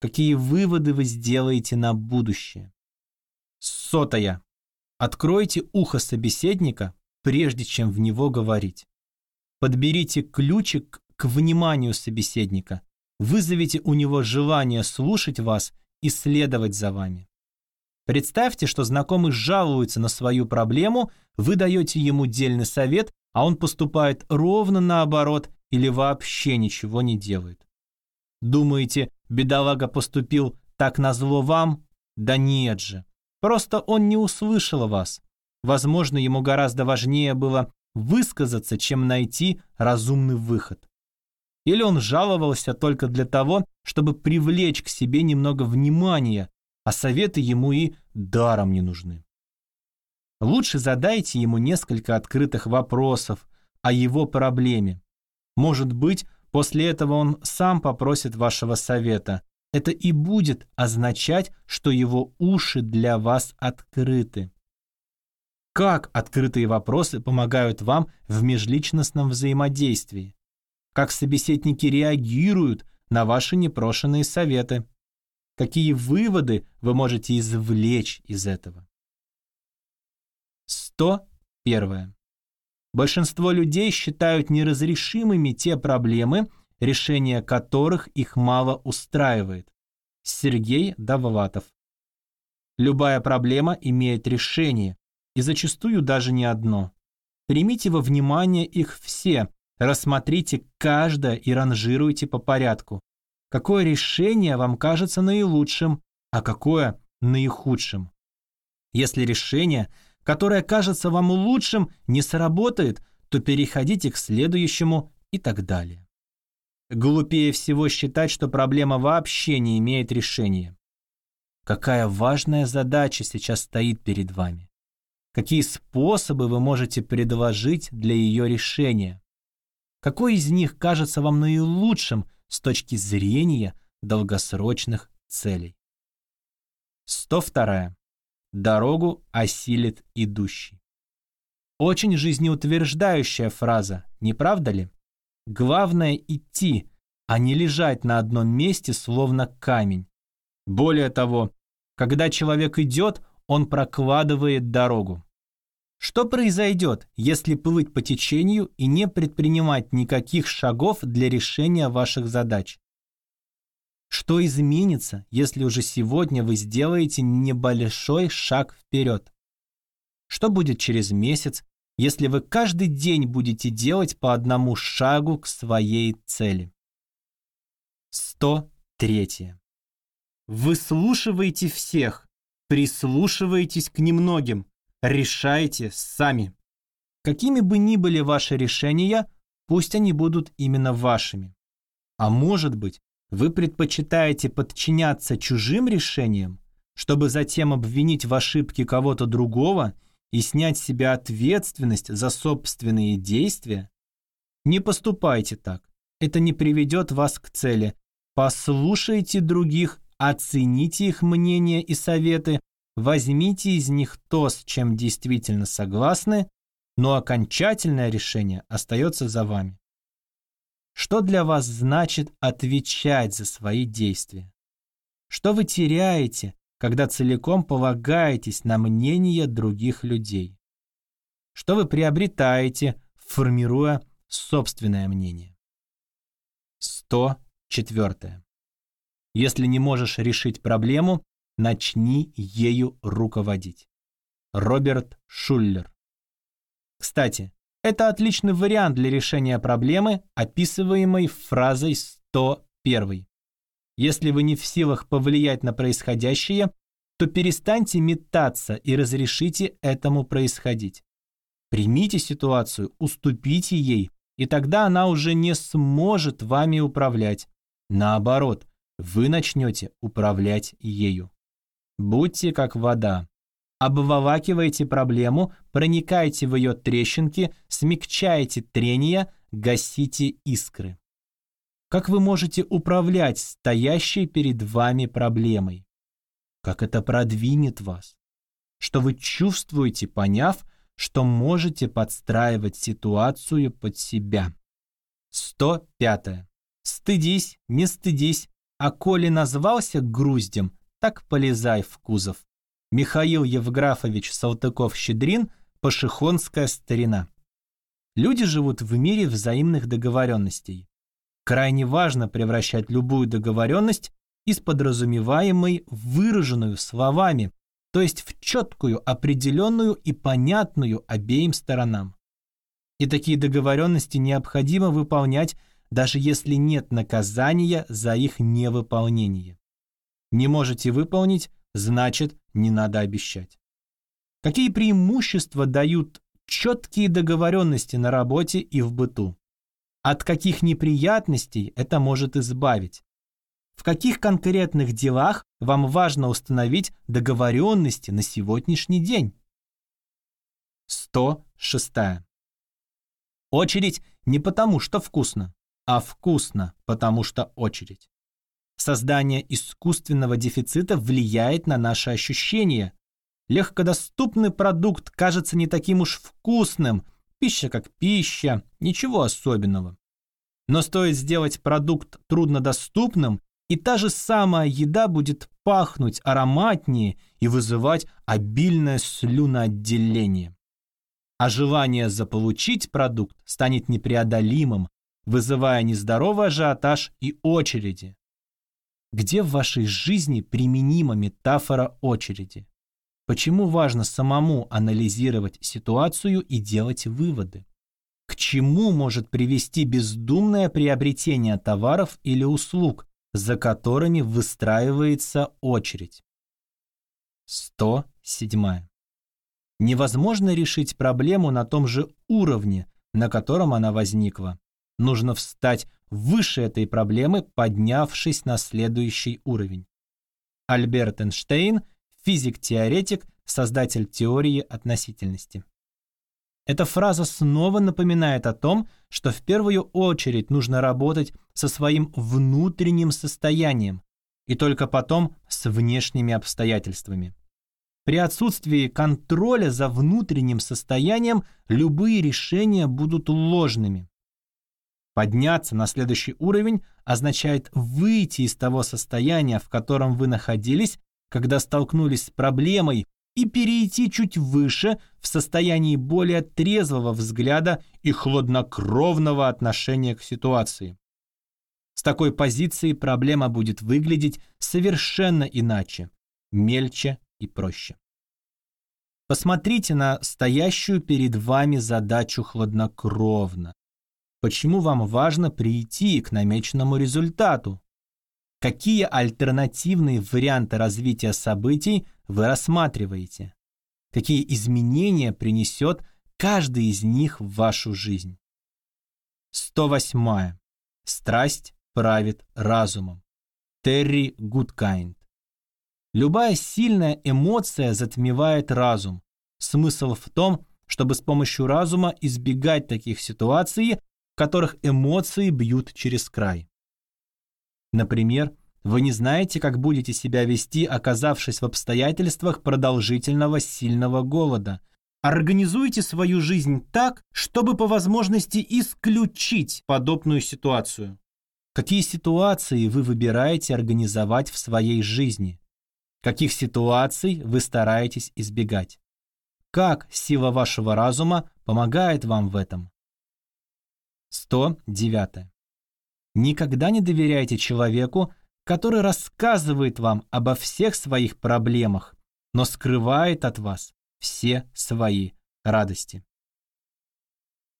Какие выводы вы сделаете на будущее? Сотая. Откройте ухо собеседника, прежде чем в него говорить. Подберите ключик к вниманию собеседника, вызовите у него желание слушать вас и следовать за вами. Представьте, что знакомый жалуется на свою проблему, вы даете ему дельный совет, а он поступает ровно наоборот или вообще ничего не делает. Думаете, бедолага поступил так назло вам? Да нет же. Просто он не услышал вас. Возможно, ему гораздо важнее было высказаться, чем найти разумный выход. Или он жаловался только для того, чтобы привлечь к себе немного внимания, а советы ему и даром не нужны. Лучше задайте ему несколько открытых вопросов о его проблеме. Может быть, после этого он сам попросит вашего совета. Это и будет означать, что его уши для вас открыты. Как открытые вопросы помогают вам в межличностном взаимодействии? Как собеседники реагируют на ваши непрошенные советы? Какие выводы вы можете извлечь из этого? 101. Большинство людей считают неразрешимыми те проблемы, решение которых их мало устраивает. Сергей Давлатов. Любая проблема имеет решение, и зачастую даже не одно. Примите во внимание их все, рассмотрите каждое и ранжируйте по порядку. Какое решение вам кажется наилучшим, а какое наихудшим? Если решение, которое кажется вам лучшим, не сработает, то переходите к следующему и так далее. Глупее всего считать, что проблема вообще не имеет решения. Какая важная задача сейчас стоит перед вами? Какие способы вы можете предложить для ее решения? Какой из них кажется вам наилучшим с точки зрения долгосрочных целей? 102. Дорогу осилит идущий. Очень жизнеутверждающая фраза, не правда ли? Главное идти, а не лежать на одном месте, словно камень. Более того, когда человек идет, он прокладывает дорогу. Что произойдет, если плыть по течению и не предпринимать никаких шагов для решения ваших задач? Что изменится, если уже сегодня вы сделаете небольшой шаг вперед? Что будет через месяц, если вы каждый день будете делать по одному шагу к своей цели? 103. Выслушивайте всех, прислушивайтесь к немногим, решайте сами. Какими бы ни были ваши решения, пусть они будут именно вашими. А может быть, вы предпочитаете подчиняться чужим решениям, чтобы затем обвинить в ошибке кого-то другого и снять с себя ответственность за собственные действия? Не поступайте так. Это не приведет вас к цели. Послушайте других, оцените их мнение и советы, возьмите из них то, с чем действительно согласны, но окончательное решение остается за вами. Что для вас значит отвечать за свои действия? Что вы теряете, когда целиком полагаетесь на мнение других людей? Что вы приобретаете, формируя собственное мнение? 104. Если не можешь решить проблему, начни ею руководить. Роберт Шуллер. Кстати, это отличный вариант для решения проблемы, описываемой фразой 101. Если вы не в силах повлиять на происходящее, то перестаньте метаться и разрешите этому происходить. Примите ситуацию, уступите ей, и тогда она уже не сможет вами управлять. Наоборот, вы начнете управлять ею. Будьте как вода. Обволакивайте проблему, проникайте в ее трещинки, смягчайте трения, гасите искры. Как вы можете управлять стоящей перед вами проблемой? Как это продвинет вас? Что вы чувствуете, поняв, что можете подстраивать ситуацию под себя? 105. Стыдись, не стыдись, а коли назвался груздем, так полезай в кузов. Михаил Евграфович Салтыков-Щедрин «Пашихонская старина». Люди живут в мире взаимных договоренностей. Крайне важно превращать любую договоренность из подразумеваемой в выраженную словами, то есть в четкую, определенную и понятную обеим сторонам. И такие договоренности необходимо выполнять, даже если нет наказания за их невыполнение. Не можете выполнить, значит, не надо обещать. Какие преимущества дают четкие договоренности на работе и в быту? От каких неприятностей это может избавить? В каких конкретных делах вам важно установить договоренности на сегодняшний день? 106. Очередь не потому, что вкусно, а вкусно, потому что очередь. Создание искусственного дефицита влияет на наши ощущения. Легкодоступный продукт кажется не таким уж вкусным, пища как пища, ничего особенного. Но стоит сделать продукт труднодоступным, и та же самая еда будет пахнуть ароматнее и вызывать обильное слюноотделение. А желание заполучить продукт станет непреодолимым, вызывая нездоровый ажиотаж и очереди. Где в вашей жизни применима метафора очереди? Почему важно самому анализировать ситуацию и делать выводы? К чему может привести бездумное приобретение товаров или услуг, за которыми выстраивается очередь? 107. Невозможно решить проблему на том же уровне, на котором она возникла. Нужно встать выше этой проблемы, поднявшись на следующий уровень. Альберт Эйнштейн, физик-теоретик, создатель теории относительности. Эта фраза снова напоминает о том, что в первую очередь нужно работать со своим внутренним состоянием и только потом с внешними обстоятельствами. При отсутствии контроля за внутренним состоянием любые решения будут ложными. Подняться на следующий уровень означает выйти из того состояния, в котором вы находились, когда столкнулись с проблемой, и перейти чуть выше в состоянии более трезвого взгляда и хладнокровного отношения к ситуации. С такой позиции проблема будет выглядеть совершенно иначе, мельче и проще. Посмотрите на стоящую перед вами задачу хладнокровно. Почему вам важно прийти к намеченному результату? Какие альтернативные варианты развития событий вы рассматриваете? Какие изменения принесет каждый из них в вашу жизнь? 108. Страсть правит разумом. Терри Гудкайнд. Любая сильная эмоция затмевает разум. Смысл в том, чтобы с помощью разума избегать таких ситуаций, в которых эмоции бьют через край. Например, вы не знаете, как будете себя вести, оказавшись в обстоятельствах продолжительного сильного голода. Организуйте свою жизнь так, чтобы по возможности исключить подобную ситуацию. Какие ситуации вы выбираете организовать в своей жизни? Каких ситуаций вы стараетесь избегать? Как сила вашего разума помогает вам в этом? 109. Никогда не доверяйте человеку, который рассказывает вам обо всех своих проблемах, но скрывает от вас все свои радости.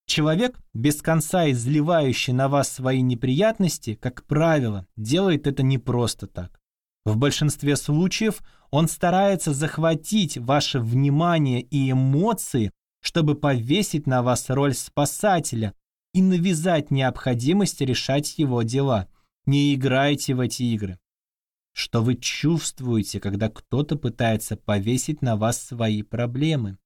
Человек, без конца изливающий на вас свои неприятности, как правило, делает это не просто так. В большинстве случаев он старается захватить ваше внимание и эмоции, чтобы повесить на вас роль спасателя, и навязать необходимость решать его дела. Не играйте в эти игры. Что вы чувствуете, когда кто-то пытается повесить на вас свои проблемы?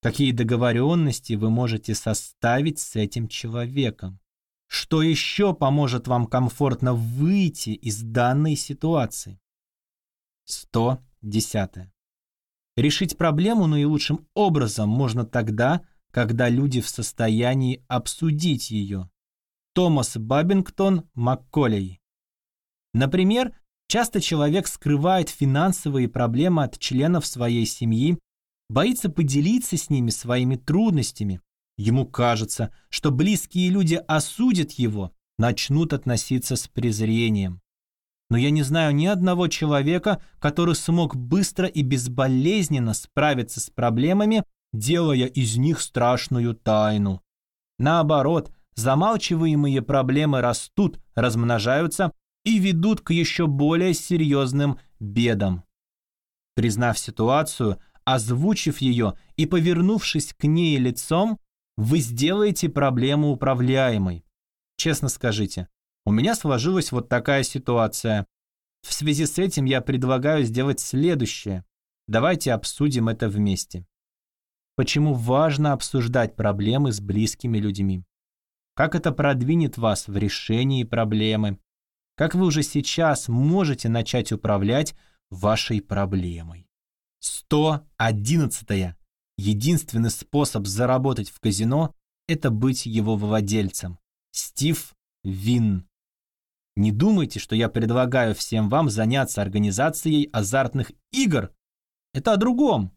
Какие договоренности вы можете составить с этим человеком? Что еще поможет вам комфортно выйти из данной ситуации? 110. Решить проблему наилучшим образом можно тогда, когда люди в состоянии обсудить ее. Томас Бабингтон Макколей. Например, Часто человек скрывает финансовые проблемы от членов своей семьи, боится поделиться с ними своими трудностями. Ему кажется, что близкие люди осудят его, начнут относиться с презрением. Но я не знаю ни одного человека, который смог быстро и безболезненно справиться с проблемами, делая из них страшную тайну. Наоборот, замалчиваемые проблемы растут, размножаются и ведут к еще более серьезным бедам. Признав ситуацию, озвучив ее и повернувшись к ней лицом, вы сделаете проблему управляемой. Честно скажите, у меня сложилась вот такая ситуация. В связи с этим я предлагаю сделать следующее. Давайте обсудим это вместе. Почему важно обсуждать проблемы с близкими людьми? Как это продвинет вас в решении проблемы? как вы уже сейчас можете начать управлять вашей проблемой. 111. -я. Единственный способ заработать в казино – это быть его владельцем. Стив Вин. Не думайте, что я предлагаю всем вам заняться организацией азартных игр. Это о другом.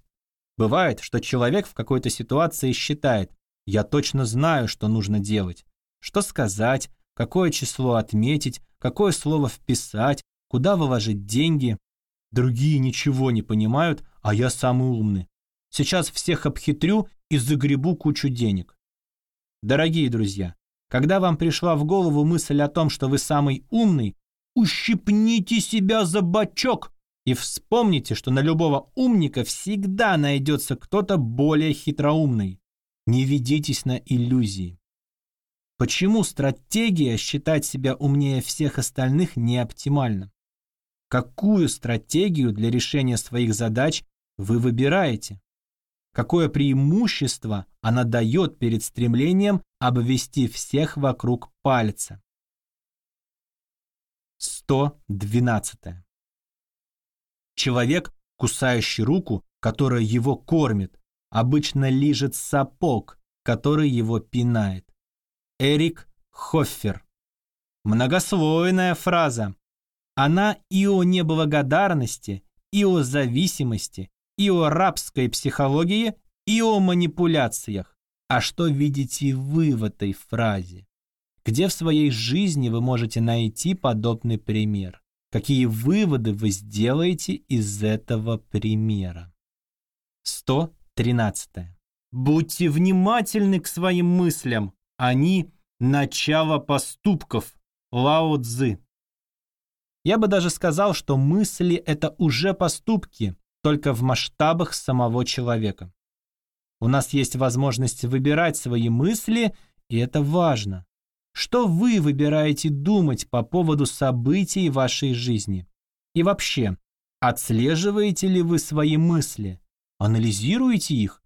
Бывает, что человек в какой-то ситуации считает, я точно знаю, что нужно делать, что сказать, какое число отметить, какое слово вписать, куда выложить деньги. Другие ничего не понимают, а я самый умный. Сейчас всех обхитрю и загребу кучу денег. Дорогие друзья, когда вам пришла в голову мысль о том, что вы самый умный, ущипните себя за бочок и вспомните, что на любого умника всегда найдется кто-то более хитроумный. Не ведитесь на иллюзии. Почему стратегия считать себя умнее всех остальных не оптимальна? Какую стратегию для решения своих задач вы выбираете? Какое преимущество она дает перед стремлением обвести всех вокруг пальца? 112. Человек, кусающий руку, которая его кормит, обычно лижет сапог, который его пинает. Эрик Хоффер. Многослойная фраза. Она и о неблагодарности, и о зависимости, и о рабской психологии, и о манипуляциях. А что видите вы в этой фразе? Где в своей жизни вы можете найти подобный пример? Какие выводы вы сделаете из этого примера? 113. Будьте внимательны к своим мыслям. Они – начало поступков. Лао Цзы. Я бы даже сказал, что мысли – это уже поступки, только в масштабах самого человека. У нас есть возможность выбирать свои мысли, и это важно. Что вы выбираете думать по поводу событий вашей жизни? И вообще, отслеживаете ли вы свои мысли? Анализируете их?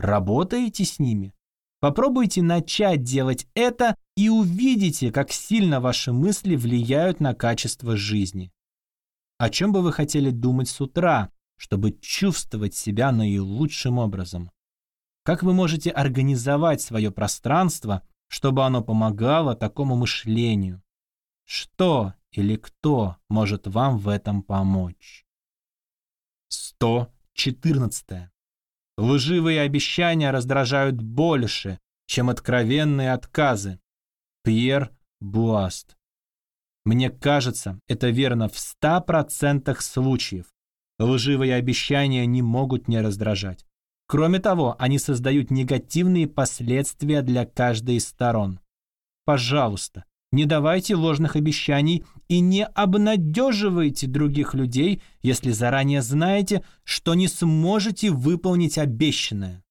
Работаете с ними? Попробуйте начать делать это и увидите, как сильно ваши мысли влияют на качество жизни. О чем бы вы хотели думать с утра, чтобы чувствовать себя наилучшим образом? Как вы можете организовать свое пространство, чтобы оно помогало такому мышлению? Что или кто может вам в этом помочь? 114. Лживые обещания раздражают больше, чем откровенные отказы. Пьер Буаст. Мне кажется, это верно в 100% случаев. Лживые обещания не могут не раздражать. Кроме того, они создают негативные последствия для каждой из сторон. Пожалуйста, не давайте ложных обещаний и не обнадеживайте других людей, если заранее знаете, что не сможете выполнить обещанное.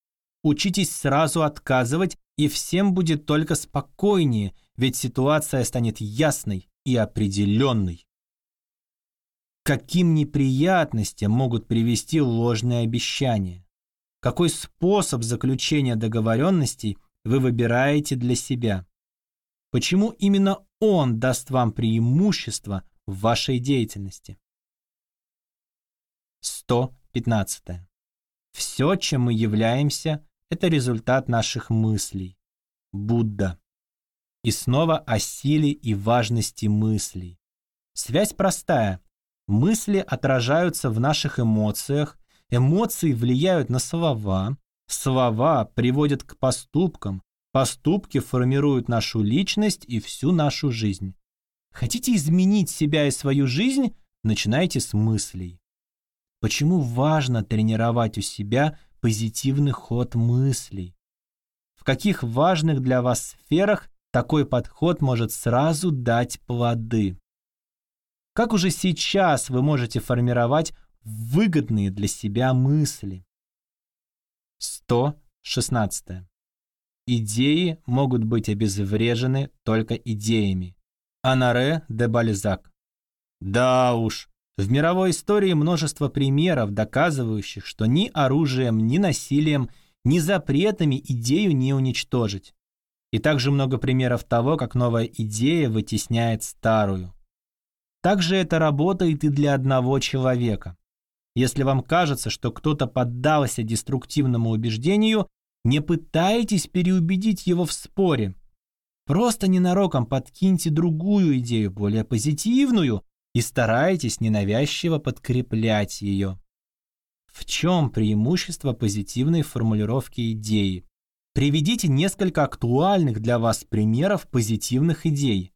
Учитесь сразу отказывать, и всем будет только спокойнее, ведь ситуация станет ясной и определенной. Каким неприятностям могут привести ложные обещания? Какой способ заключения договоренностей вы выбираете для себя? Почему именно он даст вам преимущество в вашей деятельности? 115. Все, чем мы являемся, это результат наших мыслей. Будда. И снова о силе и важности мыслей. Связь простая. Мысли отражаются в наших эмоциях, эмоции влияют на слова, слова приводят к поступкам, поступки формируют нашу личность и всю нашу жизнь. Хотите изменить себя и свою жизнь? Начинайте с мыслей. Почему важно тренировать у себя позитивный ход мыслей? В каких важных для вас сферах такой подход может сразу дать плоды? Как уже сейчас вы можете формировать выгодные для себя мысли? 116. Идеи могут быть обезврежены только идеями. Анаре де Бальзак. Да уж, в мировой истории множество примеров, доказывающих, что ни оружием, ни насилием, ни запретами идею не уничтожить. И также много примеров того, как новая идея вытесняет старую. Также это работает и для одного человека. Если вам кажется, что кто-то поддался деструктивному убеждению, не пытайтесь переубедить его в споре. Просто ненароком подкиньте другую идею, более позитивную, и старайтесь ненавязчиво подкреплять ее. В чем преимущество позитивной формулировки идеи? Приведите несколько актуальных для вас примеров позитивных идей.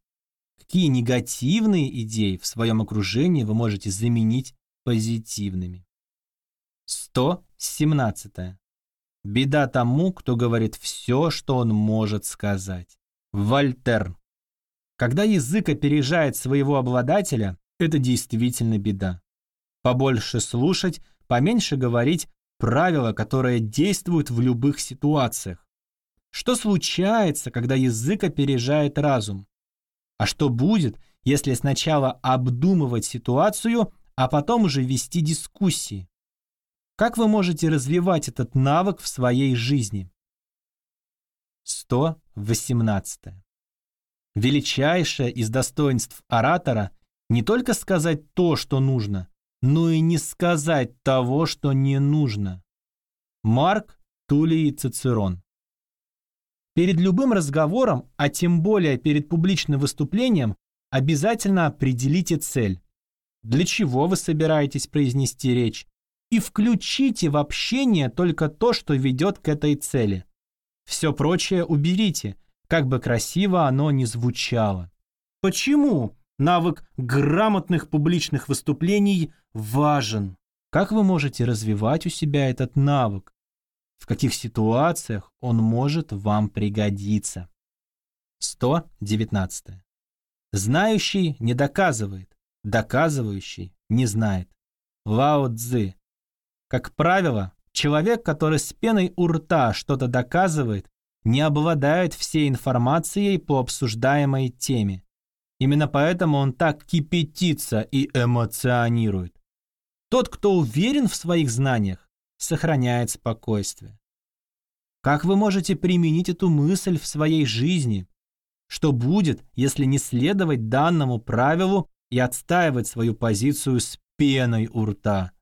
Какие негативные идеи в своем окружении вы можете заменить позитивными? 117. Беда тому, кто говорит все, что он может сказать. Вольтер. Когда язык опережает своего обладателя, это действительно беда. Побольше слушать, поменьше говорить – правила, которые действуют в любых ситуациях. Что случается, когда язык опережает разум? А что будет, если сначала обдумывать ситуацию, а потом уже вести дискуссии? Как вы можете развивать этот навык в своей жизни? 118. Величайшее из достоинств оратора не только сказать то, что нужно, но и не сказать того, что не нужно. Марк Тулей Цицерон Перед любым разговором, а тем более перед публичным выступлением, обязательно определите цель. Для чего вы собираетесь произнести речь? И включите в общение только то, что ведет к этой цели. Все прочее уберите, как бы красиво оно ни звучало. Почему навык грамотных публичных выступлений важен? Как вы можете развивать у себя этот навык? в каких ситуациях он может вам пригодиться. 119. Знающий не доказывает, доказывающий не знает. Лао Цзы. Как правило, человек, который с пеной у рта что-то доказывает, не обладает всей информацией по обсуждаемой теме. Именно поэтому он так кипятится и эмоционирует. Тот, кто уверен в своих знаниях, сохраняет спокойствие. Как вы можете применить эту мысль в своей жизни? Что будет, если не следовать данному правилу и отстаивать свою позицию с пеной у рта?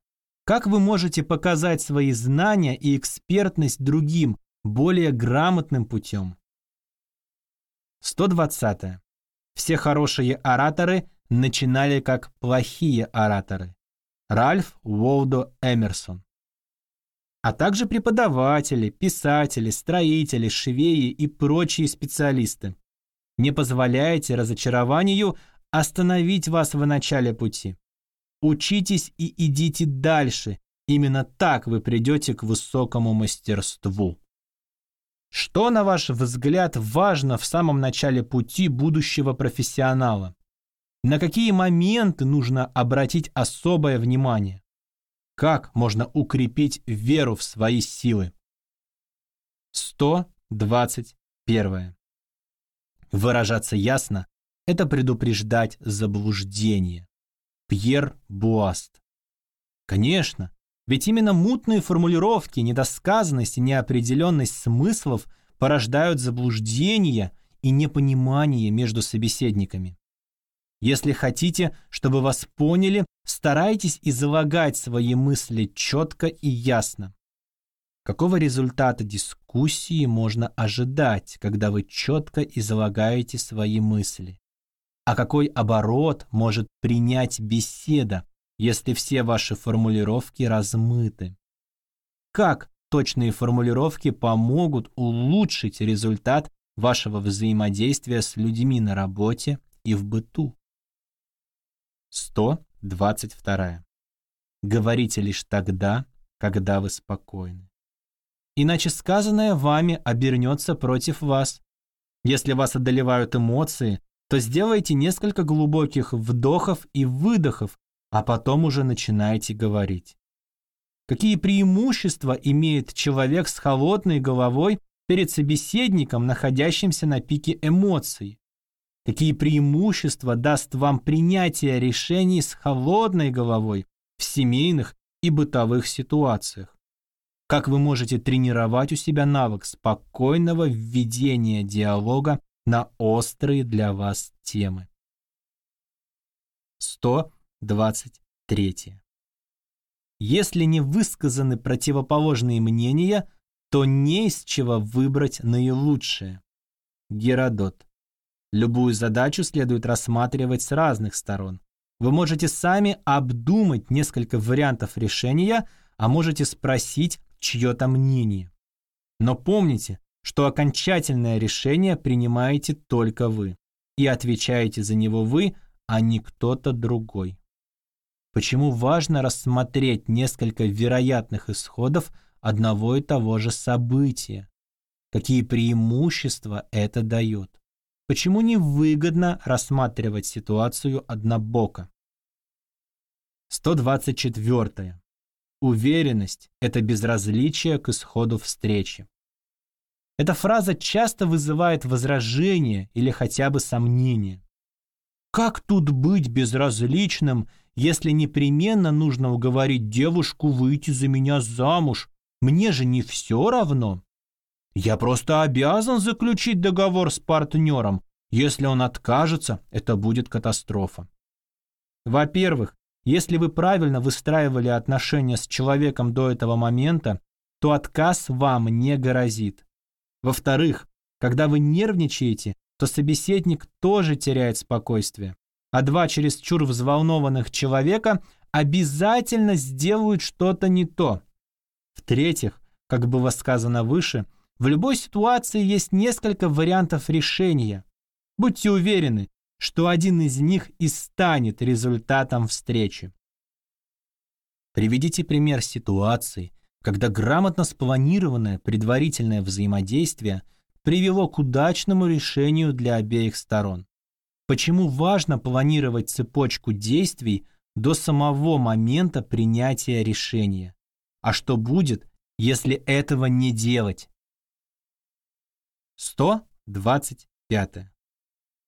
Как вы можете показать свои знания и экспертность другим более грамотным путем? 120. Все хорошие ораторы начинали как плохие ораторы. Ральф Уолдо Эмерсон а также преподаватели, писатели, строители, швеи и прочие специалисты. Не позволяйте разочарованию остановить вас в начале пути. Учитесь и идите дальше. Именно так вы придете к высокому мастерству. Что, на ваш взгляд, важно в самом начале пути будущего профессионала? На какие моменты нужно обратить особое внимание? Как можно укрепить веру в свои силы? 121. Выражаться ясно – это предупреждать заблуждение. Пьер Буаст. Конечно, ведь именно мутные формулировки, недосказанность и неопределенность смыслов порождают заблуждения и непонимание между собеседниками. Если хотите, чтобы вас поняли, старайтесь излагать свои мысли четко и ясно. Какого результата дискуссии можно ожидать, когда вы четко излагаете свои мысли? А какой оборот может принять беседа, если все ваши формулировки размыты? Как точные формулировки помогут улучшить результат вашего взаимодействия с людьми на работе и в быту? 122. Говорите лишь тогда, когда вы спокойны. Иначе сказанное вами обернется против вас. Если вас одолевают эмоции, то сделайте несколько глубоких вдохов и выдохов, а потом уже начинайте говорить. Какие преимущества имеет человек с холодной головой перед собеседником, находящимся на пике эмоций? Какие преимущества даст вам принятие решений с холодной головой в семейных и бытовых ситуациях? Как вы можете тренировать у себя навык спокойного введения диалога на острые для вас темы? 123. Если не высказаны противоположные мнения, то не из чего выбрать наилучшее. Геродот. Любую задачу следует рассматривать с разных сторон. Вы можете сами обдумать несколько вариантов решения, а можете спросить чье-то мнение. Но помните, что окончательное решение принимаете только вы, и отвечаете за него вы, а не кто-то другой. Почему важно рассмотреть несколько вероятных исходов одного и того же события? Какие преимущества это дает? Почему невыгодно рассматривать ситуацию однобоко? 124. Уверенность – это безразличие к исходу встречи. Эта фраза часто вызывает возражение или хотя бы сомнение. Как тут быть безразличным, если непременно нужно уговорить девушку выйти за меня замуж? Мне же не все равно. Я просто обязан заключить договор с партнером. Если он откажется, это будет катастрофа. Во-первых, если вы правильно выстраивали отношения с человеком до этого момента, то отказ вам не грозит. Во-вторых, когда вы нервничаете, то собеседник тоже теряет спокойствие, а два чересчур взволнованных человека обязательно сделают что-то не то. В-третьих, как было сказано выше, в любой ситуации есть несколько вариантов решения. Будьте уверены, что один из них и станет результатом встречи. Приведите пример ситуации, когда грамотно спланированное предварительное взаимодействие привело к удачному решению для обеих сторон. Почему важно планировать цепочку действий до самого момента принятия решения? А что будет, если этого не делать? 125.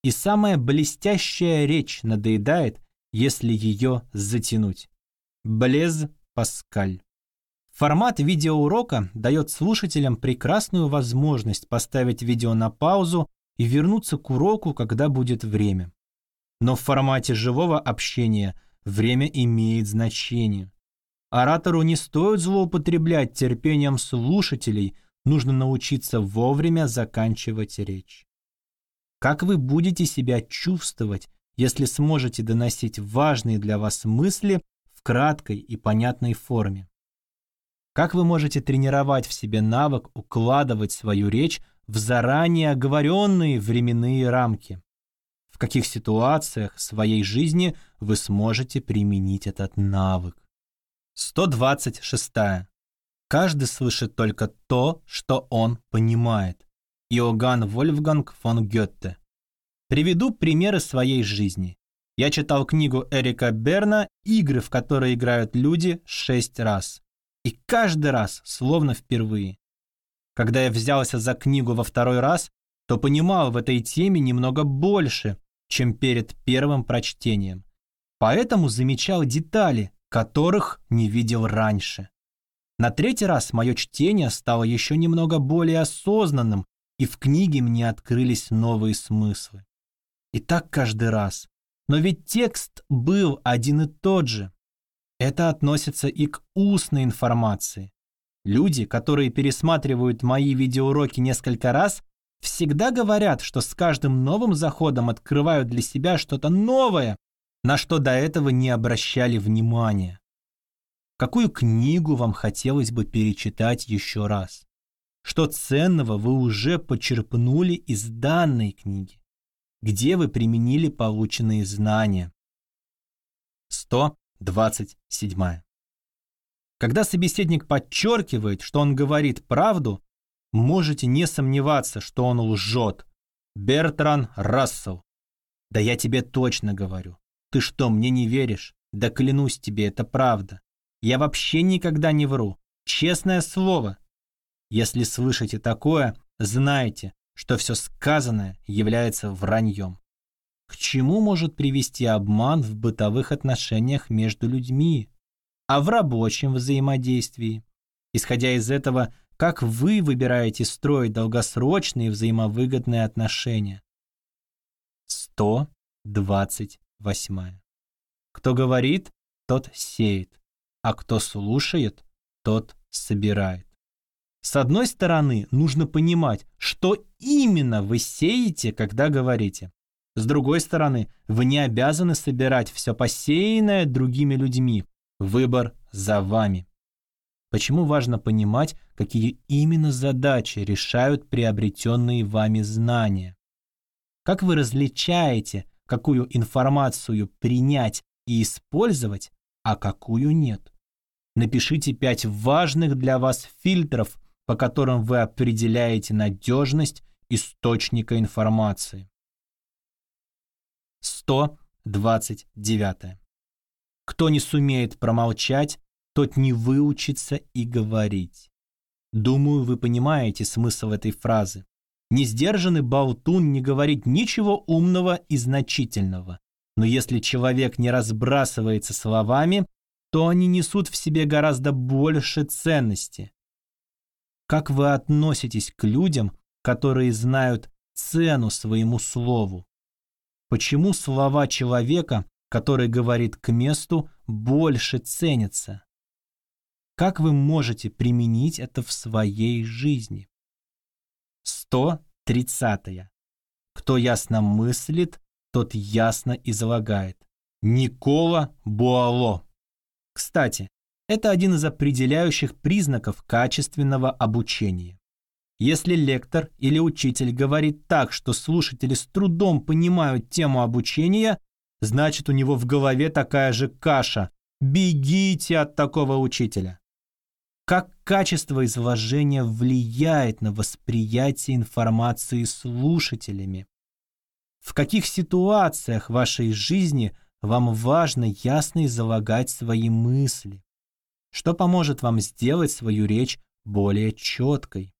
И самая блестящая речь надоедает, если ее затянуть. Блез Паскаль. Формат видеоурока дает слушателям прекрасную возможность поставить видео на паузу и вернуться к уроку, когда будет время. Но в формате живого общения время имеет значение. Оратору не стоит злоупотреблять терпением слушателей, нужно научиться вовремя заканчивать речь. Как вы будете себя чувствовать, если сможете доносить важные для вас мысли в краткой и понятной форме? Как вы можете тренировать в себе навык укладывать свою речь в заранее оговоренные временные рамки? В каких ситуациях своей жизни вы сможете применить этот навык? 126. Каждый слышит только то, что он понимает. Иоганн Вольфганг фон Гетте. Приведу примеры своей жизни. Я читал книгу Эрика Берна «Игры, в которые играют люди» шесть раз. И каждый раз, словно впервые. Когда я взялся за книгу во второй раз, то понимал в этой теме немного больше, чем перед первым прочтением. Поэтому замечал детали, которых не видел раньше. На третий раз мое чтение стало еще немного более осознанным, и в книге мне открылись новые смыслы. И так каждый раз. Но ведь текст был один и тот же. Это относится и к устной информации. Люди, которые пересматривают мои видеоуроки несколько раз, всегда говорят, что с каждым новым заходом открывают для себя что-то новое, на что до этого не обращали внимания? Какую книгу вам хотелось бы перечитать еще раз? Что ценного вы уже почерпнули из данной книги? Где вы применили полученные знания? 127. Когда собеседник подчеркивает, что он говорит правду, можете не сомневаться, что он лжет. Бертран Рассел. Да я тебе точно говорю. Ты что, мне не веришь? Да клянусь тебе, это правда. Я вообще никогда не вру. Честное слово. Если слышите такое, знайте, что все сказанное является враньем. К чему может привести обман в бытовых отношениях между людьми, а в рабочем взаимодействии? Исходя из этого, как вы выбираете строить долгосрочные взаимовыгодные отношения? 128. Кто говорит, тот сеет а кто слушает, тот собирает. С одной стороны, нужно понимать, что именно вы сеете, когда говорите. С другой стороны, вы не обязаны собирать все посеянное другими людьми. Выбор за вами. Почему важно понимать, какие именно задачи решают приобретенные вами знания? Как вы различаете, какую информацию принять и использовать, а какую нет? Напишите пять важных для вас фильтров, по которым вы определяете надежность источника информации. 129. Кто не сумеет промолчать, тот не выучится и говорить. Думаю, вы понимаете смысл этой фразы. Несдержанный болтун не говорит ничего умного и значительного. Но если человек не разбрасывается словами, то они несут в себе гораздо больше ценности. Как вы относитесь к людям, которые знают цену своему слову? Почему слова человека, который говорит к месту, больше ценятся? Как вы можете применить это в своей жизни? 130. Кто ясно мыслит, тот ясно излагает. Никола Буало кстати, это один из определяющих признаков качественного обучения. Если лектор или учитель говорит так, что слушатели с трудом понимают тему обучения, значит у него в голове такая же каша. Бегите от такого учителя. Как качество изложения влияет на восприятие информации слушателями? В каких ситуациях вашей жизни – вам важно ясно излагать свои мысли, что поможет вам сделать свою речь более четкой.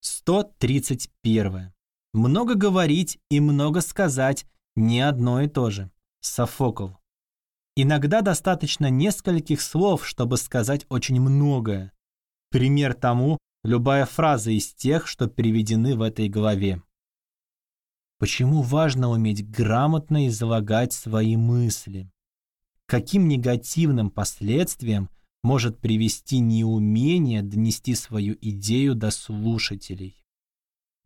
131. Много говорить и много сказать не одно и то же. Софокл. Иногда достаточно нескольких слов, чтобы сказать очень многое. Пример тому – любая фраза из тех, что приведены в этой главе. Почему важно уметь грамотно излагать свои мысли? Каким негативным последствиям может привести неумение донести свою идею до слушателей?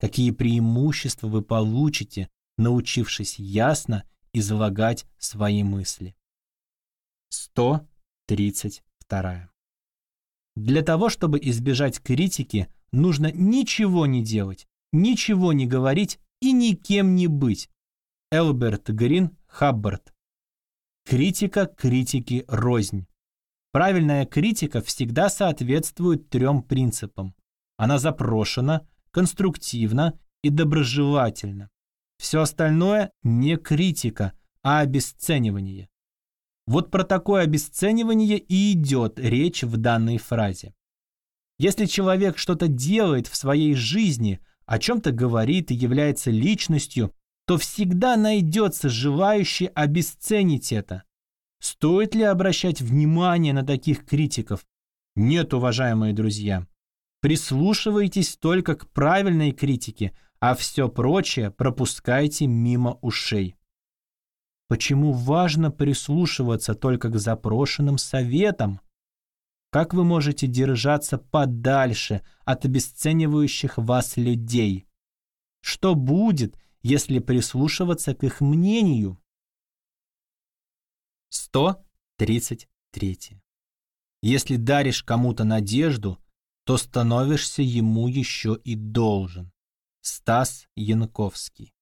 Какие преимущества вы получите, научившись ясно излагать свои мысли? 132. Для того, чтобы избежать критики, нужно ничего не делать, ничего не говорить и никем не быть. Элберт Грин Хаббард. Критика критики рознь. Правильная критика всегда соответствует трем принципам. Она запрошена, конструктивна и доброжелательна. Все остальное не критика, а обесценивание. Вот про такое обесценивание и идет речь в данной фразе. Если человек что-то делает в своей жизни – о чем-то говорит и является личностью, то всегда найдется желающий обесценить это. Стоит ли обращать внимание на таких критиков? Нет, уважаемые друзья. Прислушивайтесь только к правильной критике, а все прочее пропускайте мимо ушей. Почему важно прислушиваться только к запрошенным советам? Как вы можете держаться подальше от обесценивающих вас людей? Что будет, если прислушиваться к их мнению? 133. Если даришь кому-то надежду, то становишься ему еще и должен. Стас Янковский.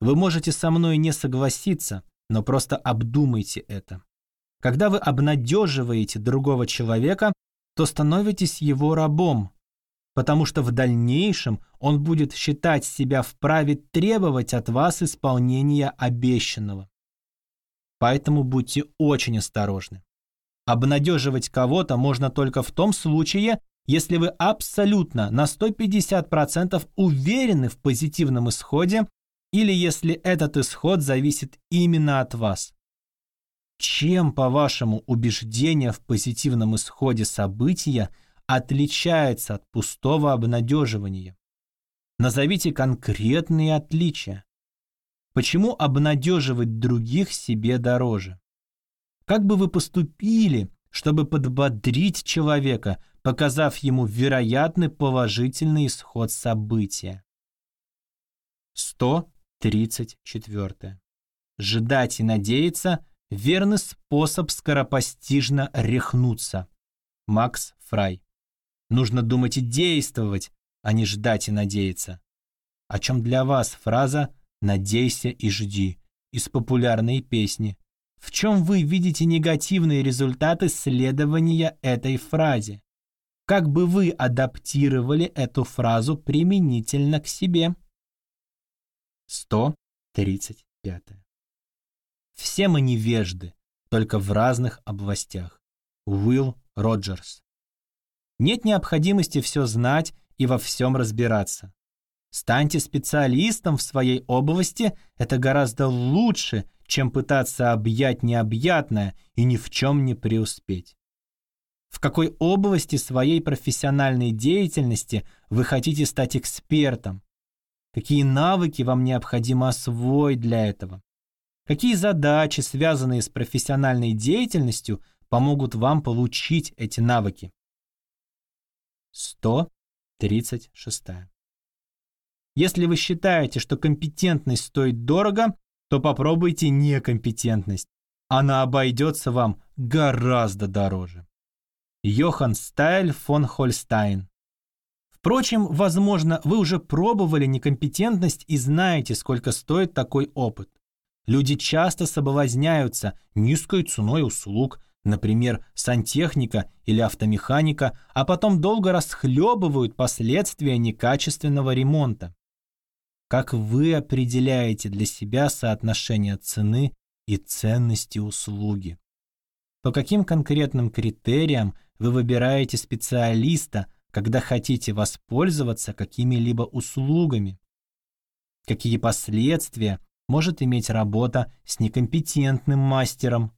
Вы можете со мной не согласиться, но просто обдумайте это. Когда вы обнадеживаете другого человека, то становитесь его рабом, потому что в дальнейшем он будет считать себя вправе требовать от вас исполнения обещанного. Поэтому будьте очень осторожны. Обнадеживать кого-то можно только в том случае, если вы абсолютно на 150% уверены в позитивном исходе или если этот исход зависит именно от вас. Чем, по-вашему, убеждение в позитивном исходе события отличается от пустого обнадеживания? Назовите конкретные отличия. Почему обнадеживать других себе дороже? Как бы вы поступили, чтобы подбодрить человека, показав ему вероятный положительный исход события? 134. Ждать и надеяться – верный способ скоропостижно рехнуться. Макс Фрай. Нужно думать и действовать, а не ждать и надеяться. О чем для вас фраза «надейся и жди» из популярной песни – в чем вы видите негативные результаты следования этой фразе? Как бы вы адаптировали эту фразу применительно к себе? 135. Все мы невежды, только в разных областях. Уилл Роджерс. Нет необходимости все знать и во всем разбираться. Станьте специалистом в своей области, это гораздо лучше, чем пытаться объять необъятное и ни в чем не преуспеть. В какой области своей профессиональной деятельности вы хотите стать экспертом? Какие навыки вам необходимо освоить для этого? Какие задачи, связанные с профессиональной деятельностью, помогут вам получить эти навыки? 136. Если вы считаете, что компетентность стоит дорого, то попробуйте некомпетентность. Она обойдется вам гораздо дороже. Йохан Стайль фон Хольстайн. Впрочем, возможно, вы уже пробовали некомпетентность и знаете, сколько стоит такой опыт. Люди часто соблазняются низкой ценой услуг, например, сантехника или автомеханика, а потом долго расхлебывают последствия некачественного ремонта. Как вы определяете для себя соотношение цены и ценности услуги? По каким конкретным критериям вы выбираете специалиста, когда хотите воспользоваться какими-либо услугами? Какие последствия может иметь работа с некомпетентным мастером?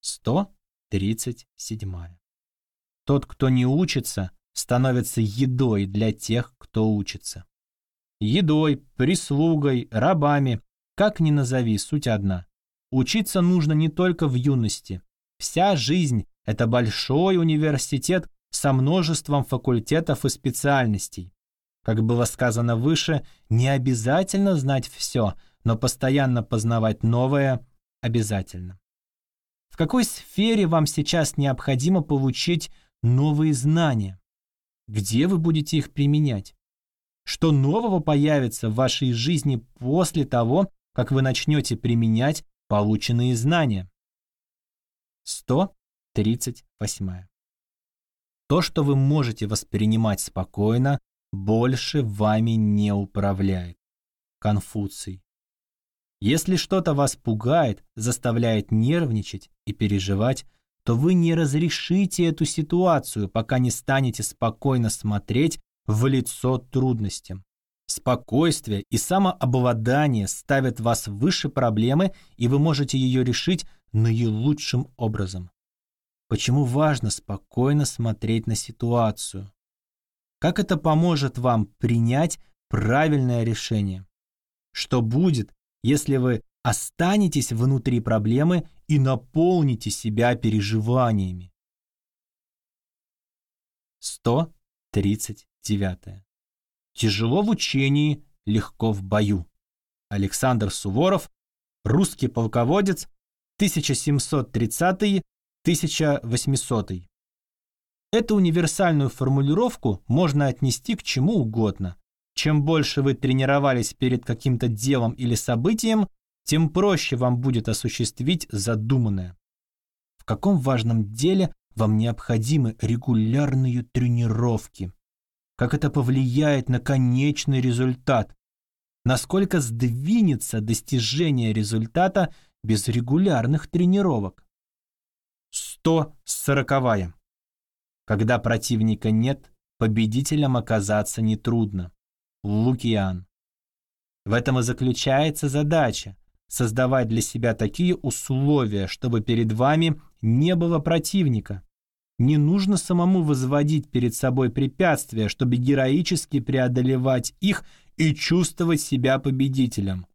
137. Тот, кто не учится, становится едой для тех, кто учится. Едой, прислугой, рабами, как ни назови, суть одна. Учиться нужно не только в юности. Вся жизнь – это большой университет со множеством факультетов и специальностей. Как было сказано выше, не обязательно знать все, но постоянно познавать новое обязательно. В какой сфере вам сейчас необходимо получить новые знания? Где вы будете их применять? Что нового появится в вашей жизни после того, как вы начнете применять полученные знания? 138. То, что вы можете воспринимать спокойно, больше вами не управляет. Конфуций. Если что-то вас пугает, заставляет нервничать и переживать, то вы не разрешите эту ситуацию, пока не станете спокойно смотреть в лицо трудностям. Спокойствие и самообладание ставят вас выше проблемы, и вы можете ее решить наилучшим образом. Почему важно спокойно смотреть на ситуацию? Как это поможет вам принять правильное решение? Что будет, если вы останетесь внутри проблемы и наполните себя переживаниями? 130 Девятое. Тяжело в учении, легко в бою. Александр Суворов, русский полководец, 1730-1800. Эту универсальную формулировку можно отнести к чему угодно. Чем больше вы тренировались перед каким-то делом или событием, тем проще вам будет осуществить задуманное. В каком важном деле вам необходимы регулярные тренировки? Как это повлияет на конечный результат? Насколько сдвинется достижение результата без регулярных тренировок? 140. -я. Когда противника нет, победителем оказаться нетрудно. Лукиан. В этом и заключается задача – создавать для себя такие условия, чтобы перед вами не было противника. Не нужно самому возводить перед собой препятствия, чтобы героически преодолевать их и чувствовать себя победителем.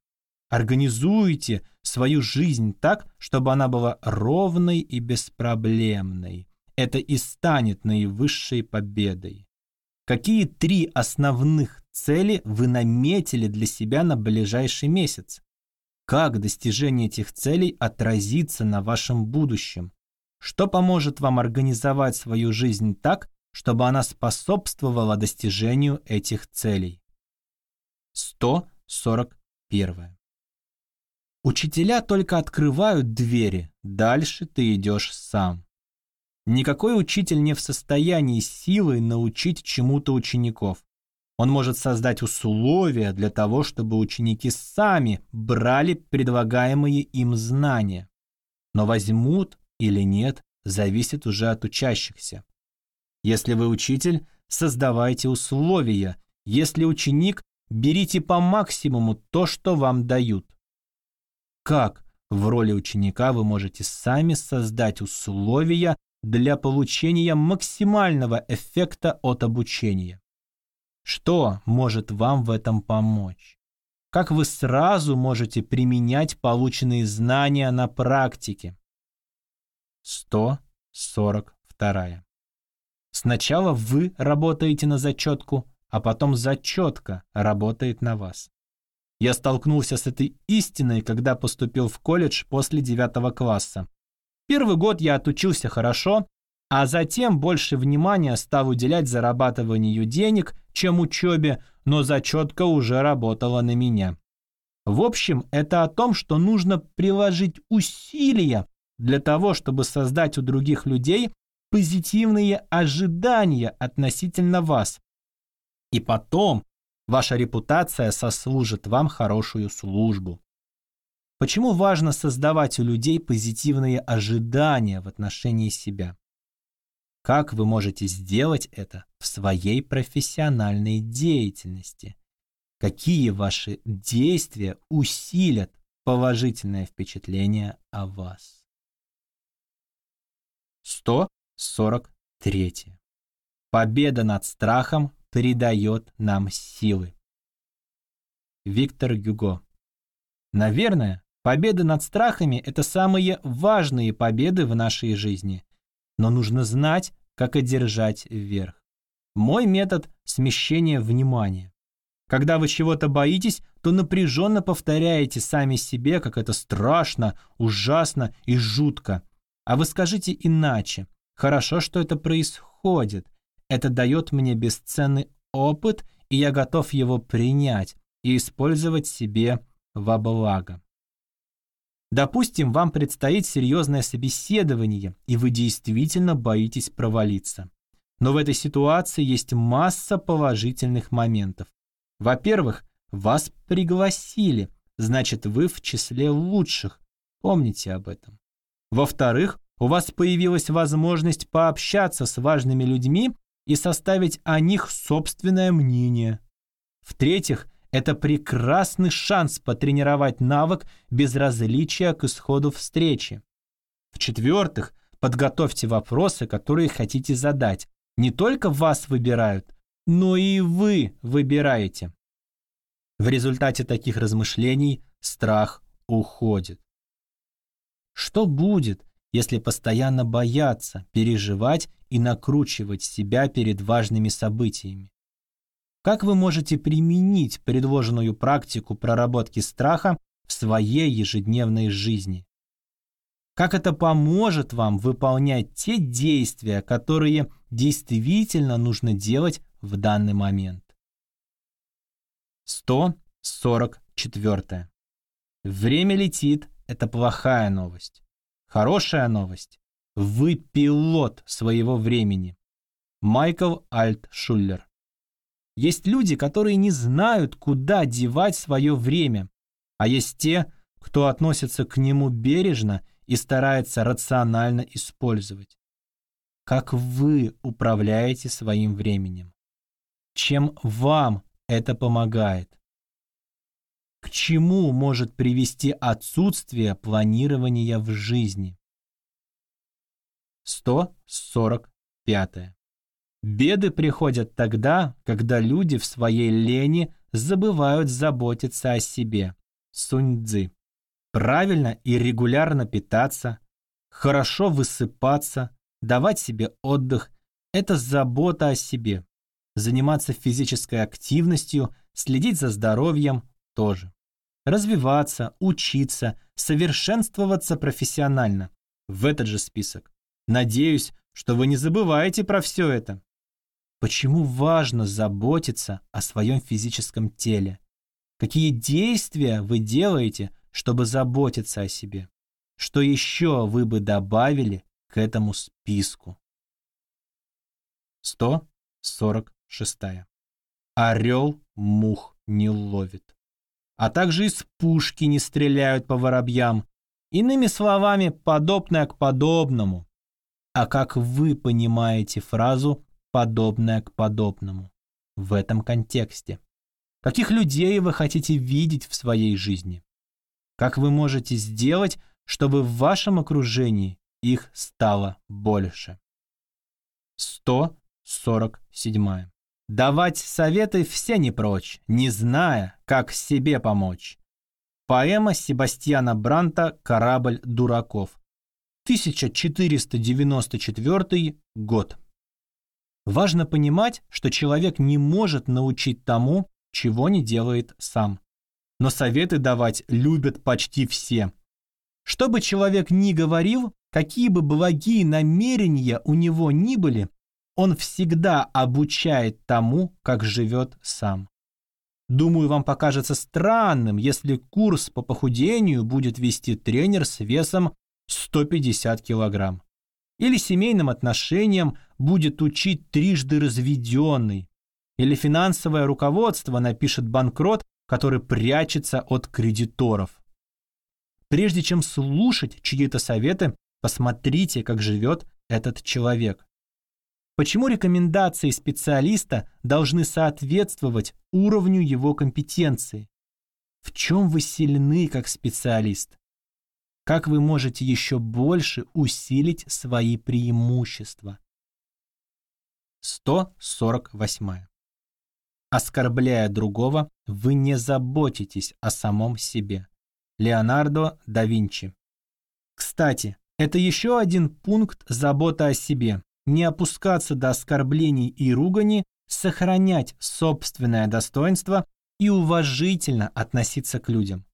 Организуйте свою жизнь так, чтобы она была ровной и беспроблемной. Это и станет наивысшей победой. Какие три основных цели вы наметили для себя на ближайший месяц? Как достижение этих целей отразится на вашем будущем? Что поможет вам организовать свою жизнь так, чтобы она способствовала достижению этих целей? 141. Учителя только открывают двери, дальше ты идешь сам. Никакой учитель не в состоянии силой научить чему-то учеников. Он может создать условия для того, чтобы ученики сами брали предлагаемые им знания. Но возьмут или нет, зависит уже от учащихся. Если вы учитель, создавайте условия. Если ученик, берите по максимуму то, что вам дают. Как в роли ученика вы можете сами создать условия для получения максимального эффекта от обучения. Что может вам в этом помочь? Как вы сразу можете применять полученные знания на практике? 142. Сначала вы работаете на зачетку, а потом зачетка работает на вас. Я столкнулся с этой истиной, когда поступил в колледж после девятого класса. Первый год я отучился хорошо, а затем больше внимания стал уделять зарабатыванию денег, чем учебе, но зачетка уже работала на меня. В общем, это о том, что нужно приложить усилия для того, чтобы создать у других людей позитивные ожидания относительно вас. И потом ваша репутация сослужит вам хорошую службу. Почему важно создавать у людей позитивные ожидания в отношении себя? Как вы можете сделать это в своей профессиональной деятельности? Какие ваши действия усилят положительное впечатление о вас? 143. Победа над страхом придает нам силы. Виктор Гюго. Наверное, Победы над страхами – это самые важные победы в нашей жизни. Но нужно знать, как одержать верх. Мой метод – смещение внимания. Когда вы чего-то боитесь, то напряженно повторяете сами себе, как это страшно, ужасно и жутко. А вы скажите иначе. Хорошо, что это происходит. Это дает мне бесценный опыт, и я готов его принять и использовать себе во благо. Допустим, вам предстоит серьезное собеседование, и вы действительно боитесь провалиться. Но в этой ситуации есть масса положительных моментов. Во-первых, вас пригласили, значит вы в числе лучших. Помните об этом. Во-вторых, у вас появилась возможность пообщаться с важными людьми и составить о них собственное мнение. В-третьих, это прекрасный шанс потренировать навык безразличия к исходу встречи. В-четвертых, подготовьте вопросы, которые хотите задать. Не только вас выбирают, но и вы выбираете. В результате таких размышлений страх уходит. Что будет, если постоянно бояться, переживать и накручивать себя перед важными событиями? Как вы можете применить предложенную практику проработки страха в своей ежедневной жизни? как это поможет вам выполнять те действия, которые действительно нужно делать в данный момент. 144. Время летит – это плохая новость. Хорошая новость – вы пилот своего времени. Майкл Альт Шуллер. Есть люди, которые не знают, куда девать свое время, а есть те, кто относится к нему бережно и старается рационально использовать. Как вы управляете своим временем? Чем вам это помогает? К чему может привести отсутствие планирования в жизни? 145. Беды приходят тогда, когда люди в своей лени забывают заботиться о себе. Сунь-дзы. Правильно и регулярно питаться, хорошо высыпаться, давать себе отдых – это забота о себе. Заниматься физической активностью, следить за здоровьем – тоже. Развиваться, учиться, совершенствоваться профессионально – в этот же список. Надеюсь, что вы не забываете про все это. Почему важно заботиться о своем физическом теле? Какие действия вы делаете, чтобы заботиться о себе? Что еще вы бы добавили к этому списку? 146. Орел мух не ловит. А также из пушки не стреляют по воробьям. Иными словами, подобное к подобному. А как вы понимаете фразу подобное к подобному в этом контексте? Каких людей вы хотите видеть в своей жизни? Как вы можете сделать, чтобы в вашем окружении их стало больше? 147. Давать советы все не прочь, не зная, как себе помочь. Поэма Себастьяна Бранта «Корабль дураков». 1494 год. Важно понимать, что человек не может научить тому, чего не делает сам. Но советы давать любят почти все. Что бы человек ни говорил, какие бы благие намерения у него ни были, он всегда обучает тому, как живет сам. Думаю, вам покажется странным, если курс по похудению будет вести тренер с весом 150 килограмм или семейным отношениям будет учить трижды разведенный, или финансовое руководство напишет банкрот, который прячется от кредиторов. Прежде чем слушать чьи-то советы, посмотрите, как живет этот человек. Почему рекомендации специалиста должны соответствовать уровню его компетенции? В чем вы сильны как специалист? как вы можете еще больше усилить свои преимущества. 148. Оскорбляя другого, вы не заботитесь о самом себе. Леонардо да Винчи. Кстати, это еще один пункт заботы о себе. Не опускаться до оскорблений и ругани, сохранять собственное достоинство и уважительно относиться к людям.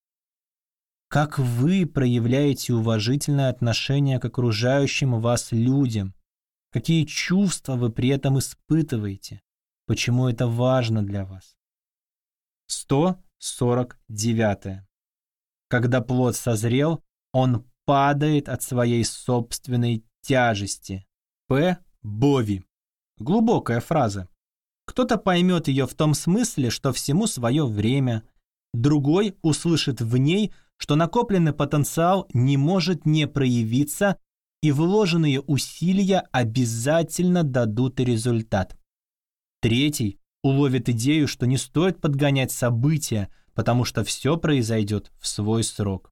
Как вы проявляете уважительное отношение к окружающим вас людям? Какие чувства вы при этом испытываете? Почему это важно для вас? 149. Когда плод созрел, он падает от своей собственной тяжести. П. Бови. Глубокая фраза. Кто-то поймет ее в том смысле, что всему свое время. Другой услышит в ней – что накопленный потенциал не может не проявиться, и вложенные усилия обязательно дадут результат. Третий уловит идею, что не стоит подгонять события, потому что все произойдет в свой срок.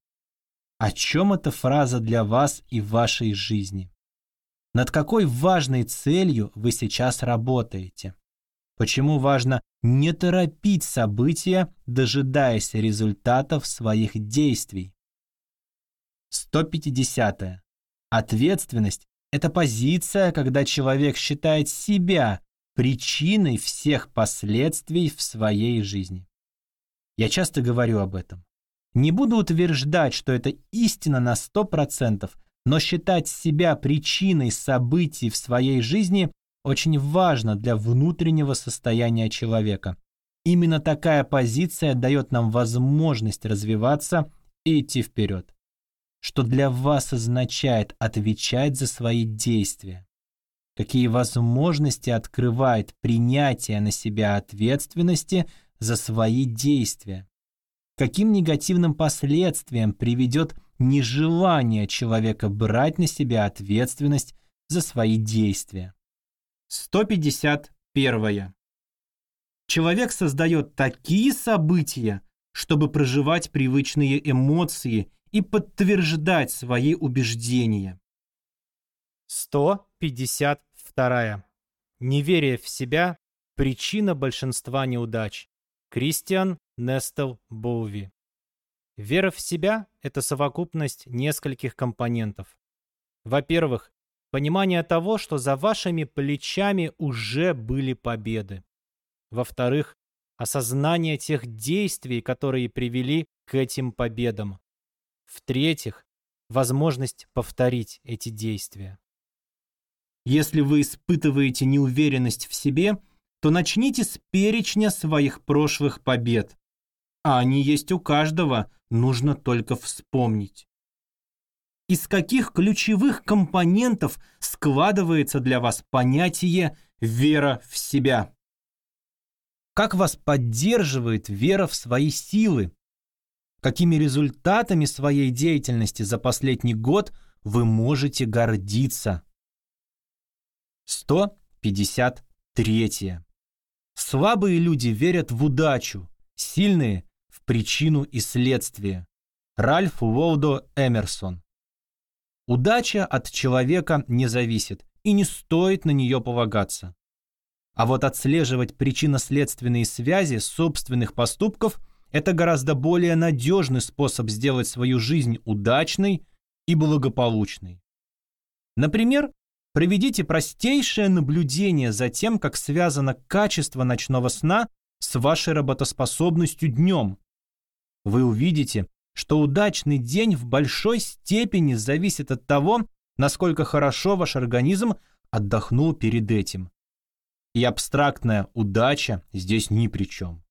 О чем эта фраза для вас и вашей жизни? Над какой важной целью вы сейчас работаете? Почему важно не торопить события, дожидаясь результатов своих действий? 150. -е. Ответственность – это позиция, когда человек считает себя причиной всех последствий в своей жизни. Я часто говорю об этом. Не буду утверждать, что это истина на 100%, Но считать себя причиной событий в своей жизни очень важно для внутреннего состояния человека. Именно такая позиция дает нам возможность развиваться и идти вперед. Что для вас означает отвечать за свои действия? Какие возможности открывает принятие на себя ответственности за свои действия? Каким негативным последствиям приведет нежелание человека брать на себя ответственность за свои действия? 151. Человек создает такие события, чтобы проживать привычные эмоции и подтверждать свои убеждения. 152. Неверие в себя – причина большинства неудач. Кристиан Нестел Боуви. Вера в себя – это совокупность нескольких компонентов. Во-первых, понимание того, что за вашими плечами уже были победы. Во-вторых, осознание тех действий, которые привели к этим победам. В-третьих, возможность повторить эти действия. Если вы испытываете неуверенность в себе, то начните с перечня своих прошлых побед. А они есть у каждого, нужно только вспомнить из каких ключевых компонентов складывается для вас понятие «вера в себя». Как вас поддерживает вера в свои силы? Какими результатами своей деятельности за последний год вы можете гордиться? 153. Слабые люди верят в удачу, сильные – причину и следствие. Ральф Уолдо Эмерсон Удача от человека не зависит, и не стоит на нее полагаться. А вот отслеживать причинно-следственные связи собственных поступков – это гораздо более надежный способ сделать свою жизнь удачной и благополучной. Например, проведите простейшее наблюдение за тем, как связано качество ночного сна с вашей работоспособностью днем. Вы увидите, что удачный день в большой степени зависит от того, насколько хорошо ваш организм отдохнул перед этим. И абстрактная удача здесь ни при чем.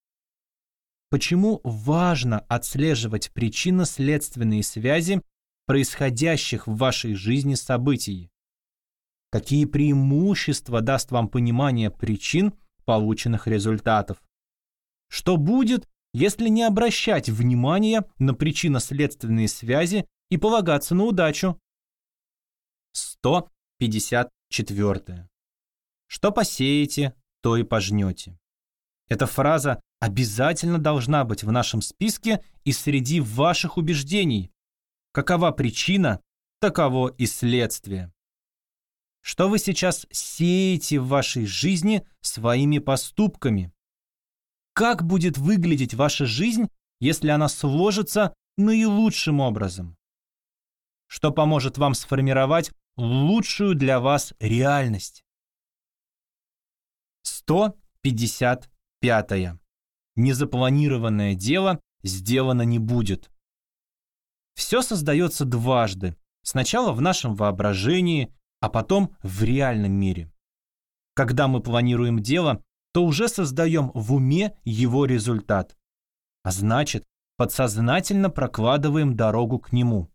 Почему важно отслеживать причинно-следственные связи происходящих в вашей жизни событий? Какие преимущества даст вам понимание причин полученных результатов? Что будет, если не обращать внимания на причинно-следственные связи и полагаться на удачу. 154. Что посеете, то и пожнете. Эта фраза обязательно должна быть в нашем списке и среди ваших убеждений. Какова причина, таково и следствие. Что вы сейчас сеете в вашей жизни своими поступками? Как будет выглядеть ваша жизнь, если она сложится наилучшим образом? Что поможет вам сформировать лучшую для вас реальность? 155. Незапланированное дело сделано не будет. Все создается дважды. Сначала в нашем воображении, а потом в реальном мире. Когда мы планируем дело, то уже создаем в уме его результат. А значит, подсознательно прокладываем дорогу к нему.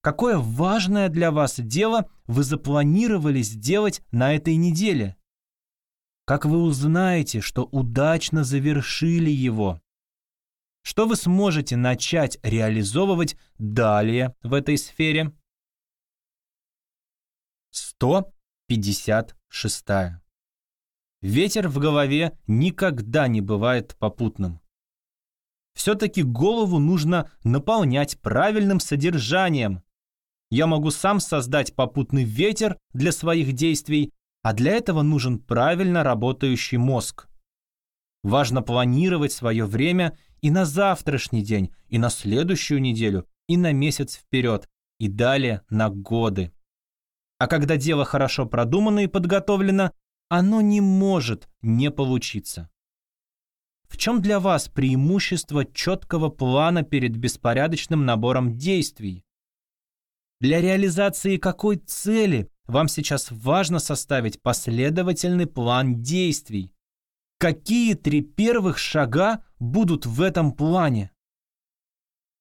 Какое важное для вас дело вы запланировали сделать на этой неделе? Как вы узнаете, что удачно завершили его? Что вы сможете начать реализовывать далее в этой сфере? 156. Ветер в голове никогда не бывает попутным. Все-таки голову нужно наполнять правильным содержанием. Я могу сам создать попутный ветер для своих действий, а для этого нужен правильно работающий мозг. Важно планировать свое время и на завтрашний день, и на следующую неделю, и на месяц вперед, и далее на годы. А когда дело хорошо продумано и подготовлено, оно не может не получиться. В чем для вас преимущество четкого плана перед беспорядочным набором действий? Для реализации какой цели вам сейчас важно составить последовательный план действий? Какие три первых шага будут в этом плане?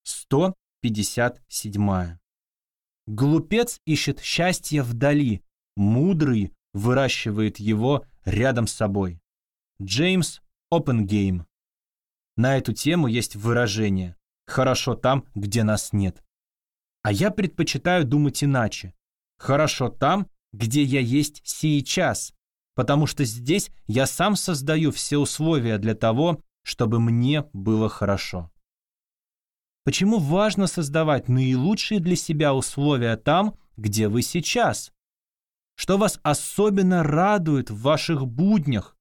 157. Глупец ищет счастье вдали, мудрый выращивает его рядом с собой. Джеймс Опенгейм. На эту тему есть выражение «хорошо там, где нас нет». А я предпочитаю думать иначе. Хорошо там, где я есть сейчас, потому что здесь я сам создаю все условия для того, чтобы мне было хорошо. Почему важно создавать наилучшие для себя условия там, где вы сейчас? Что вас особенно радует в ваших буднях?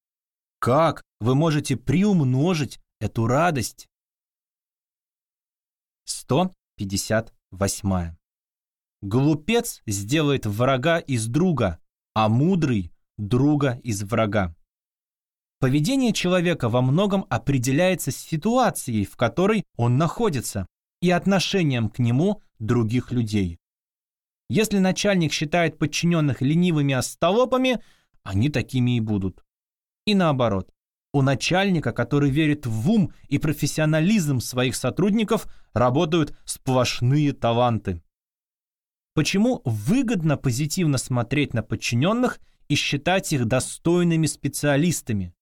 Как вы можете приумножить эту радость? 158. Глупец сделает врага из друга, а мудрый – друга из врага. Поведение человека во многом определяется ситуацией, в которой он находится, и отношением к нему других людей. Если начальник считает подчиненных ленивыми остолопами, они такими и будут. И наоборот, у начальника, который верит в ум и профессионализм своих сотрудников, работают сплошные таланты. Почему выгодно позитивно смотреть на подчиненных и считать их достойными специалистами?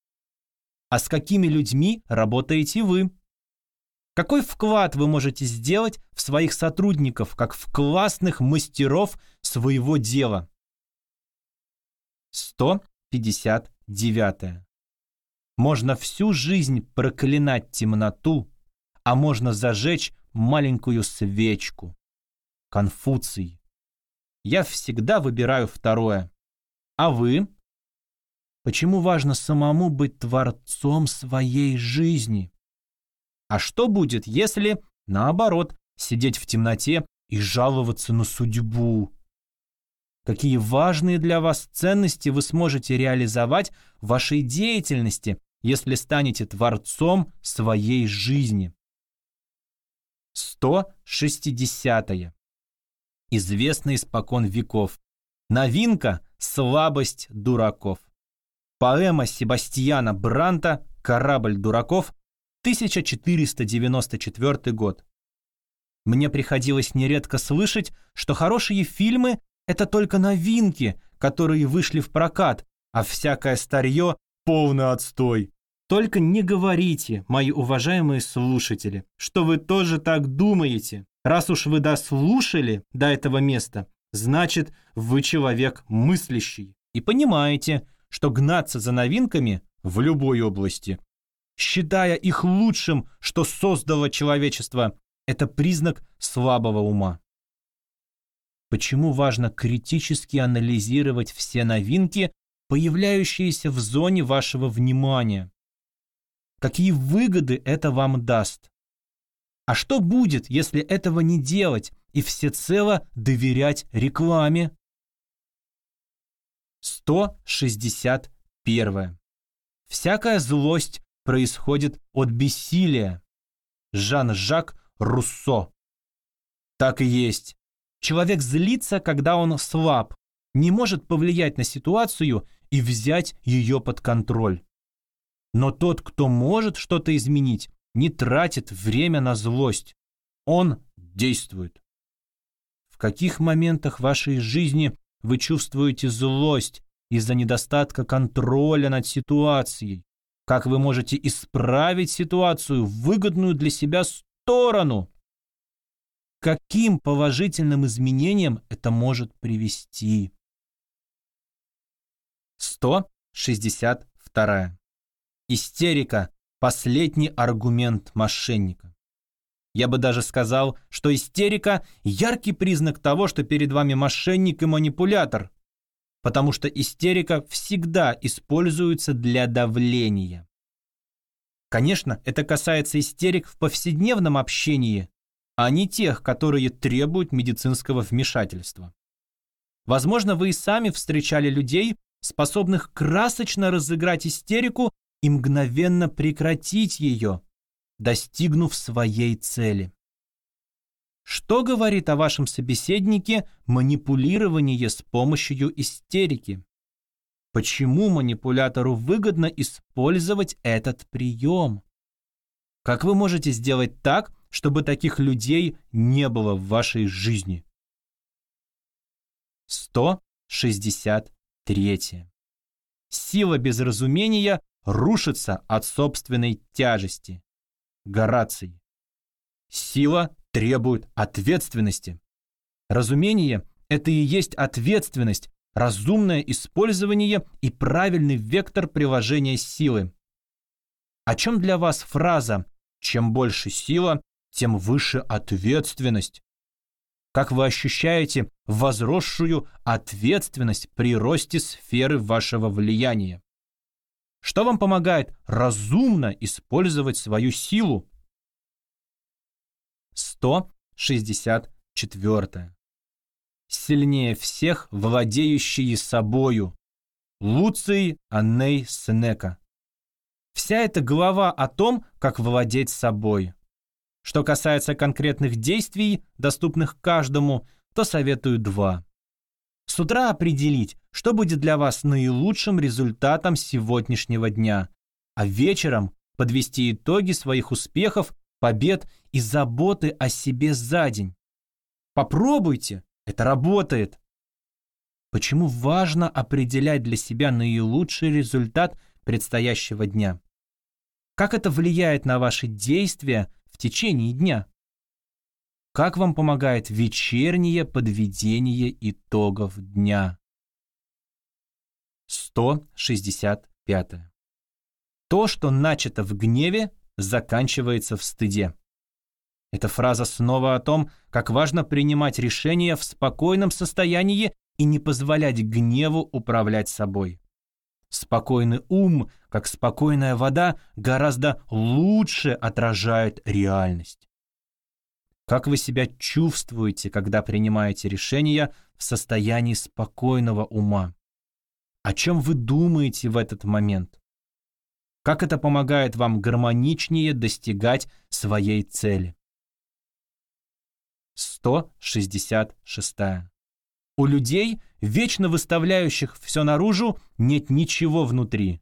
А с какими людьми работаете вы? Какой вклад вы можете сделать в своих сотрудников, как в классных мастеров своего дела? 159. Можно всю жизнь проклинать темноту, а можно зажечь маленькую свечку. Конфуций. Я всегда выбираю второе. А вы? Почему важно самому быть творцом своей жизни? А что будет, если, наоборот, сидеть в темноте и жаловаться на судьбу? Какие важные для вас ценности вы сможете реализовать в вашей деятельности, если станете творцом своей жизни? 160. -е. Известно испокон веков. Новинка – слабость дураков. Поэма Себастьяна Бранта «Корабль дураков», 1494 год. Мне приходилось нередко слышать, что хорошие фильмы – это только новинки, которые вышли в прокат, а всякое старье – полный отстой. Только не говорите, мои уважаемые слушатели, что вы тоже так думаете. Раз уж вы дослушали до этого места, значит, вы человек мыслящий и понимаете, что гнаться за новинками в любой области, считая их лучшим, что создало человечество, это признак слабого ума. Почему важно критически анализировать все новинки, появляющиеся в зоне вашего внимания? Какие выгоды это вам даст? А что будет, если этого не делать и всецело доверять рекламе? 161. Всякая злость происходит от бессилия. Жан-Жак Руссо. Так и есть. Человек злится, когда он слаб, не может повлиять на ситуацию и взять ее под контроль. Но тот, кто может что-то изменить, не тратит время на злость. Он действует. В каких моментах вашей жизни вы чувствуете злость из-за недостатка контроля над ситуацией? Как вы можете исправить ситуацию в выгодную для себя сторону? Каким положительным изменениям это может привести? 162. Истерика – последний аргумент мошенника. Я бы даже сказал, что истерика – яркий признак того, что перед вами мошенник и манипулятор, потому что истерика всегда используется для давления. Конечно, это касается истерик в повседневном общении, а не тех, которые требуют медицинского вмешательства. Возможно, вы и сами встречали людей, способных красочно разыграть истерику и мгновенно прекратить ее, достигнув своей цели. Что говорит о вашем собеседнике манипулирование с помощью истерики? Почему манипулятору выгодно использовать этот прием? Как вы можете сделать так, чтобы таких людей не было в вашей жизни? 163. Сила безразумения рушится от собственной тяжести. Гораций. Сила требует ответственности. Разумение – это и есть ответственность, разумное использование и правильный вектор приложения силы. О чем для вас фраза «чем больше сила, тем выше ответственность»? Как вы ощущаете возросшую ответственность при росте сферы вашего влияния? Что вам помогает разумно использовать свою силу? 164. Сильнее всех владеющие собою. Луций Анней Сенека. Вся эта глава о том, как владеть собой. Что касается конкретных действий, доступных каждому, то советую два. С утра определить, что будет для вас наилучшим результатом сегодняшнего дня, а вечером подвести итоги своих успехов побед и заботы о себе за день. Попробуйте, это работает. Почему важно определять для себя наилучший результат предстоящего дня? Как это влияет на ваши действия в течение дня? Как вам помогает вечернее подведение итогов дня? 165. То, что начато в гневе, заканчивается в стыде. Эта фраза снова о том, как важно принимать решения в спокойном состоянии и не позволять гневу управлять собой. Спокойный ум, как спокойная вода, гораздо лучше отражает реальность. Как вы себя чувствуете, когда принимаете решения в состоянии спокойного ума? О чем вы думаете в этот момент? Как это помогает вам гармоничнее достигать своей цели? 166. У людей, вечно выставляющих все наружу, нет ничего внутри.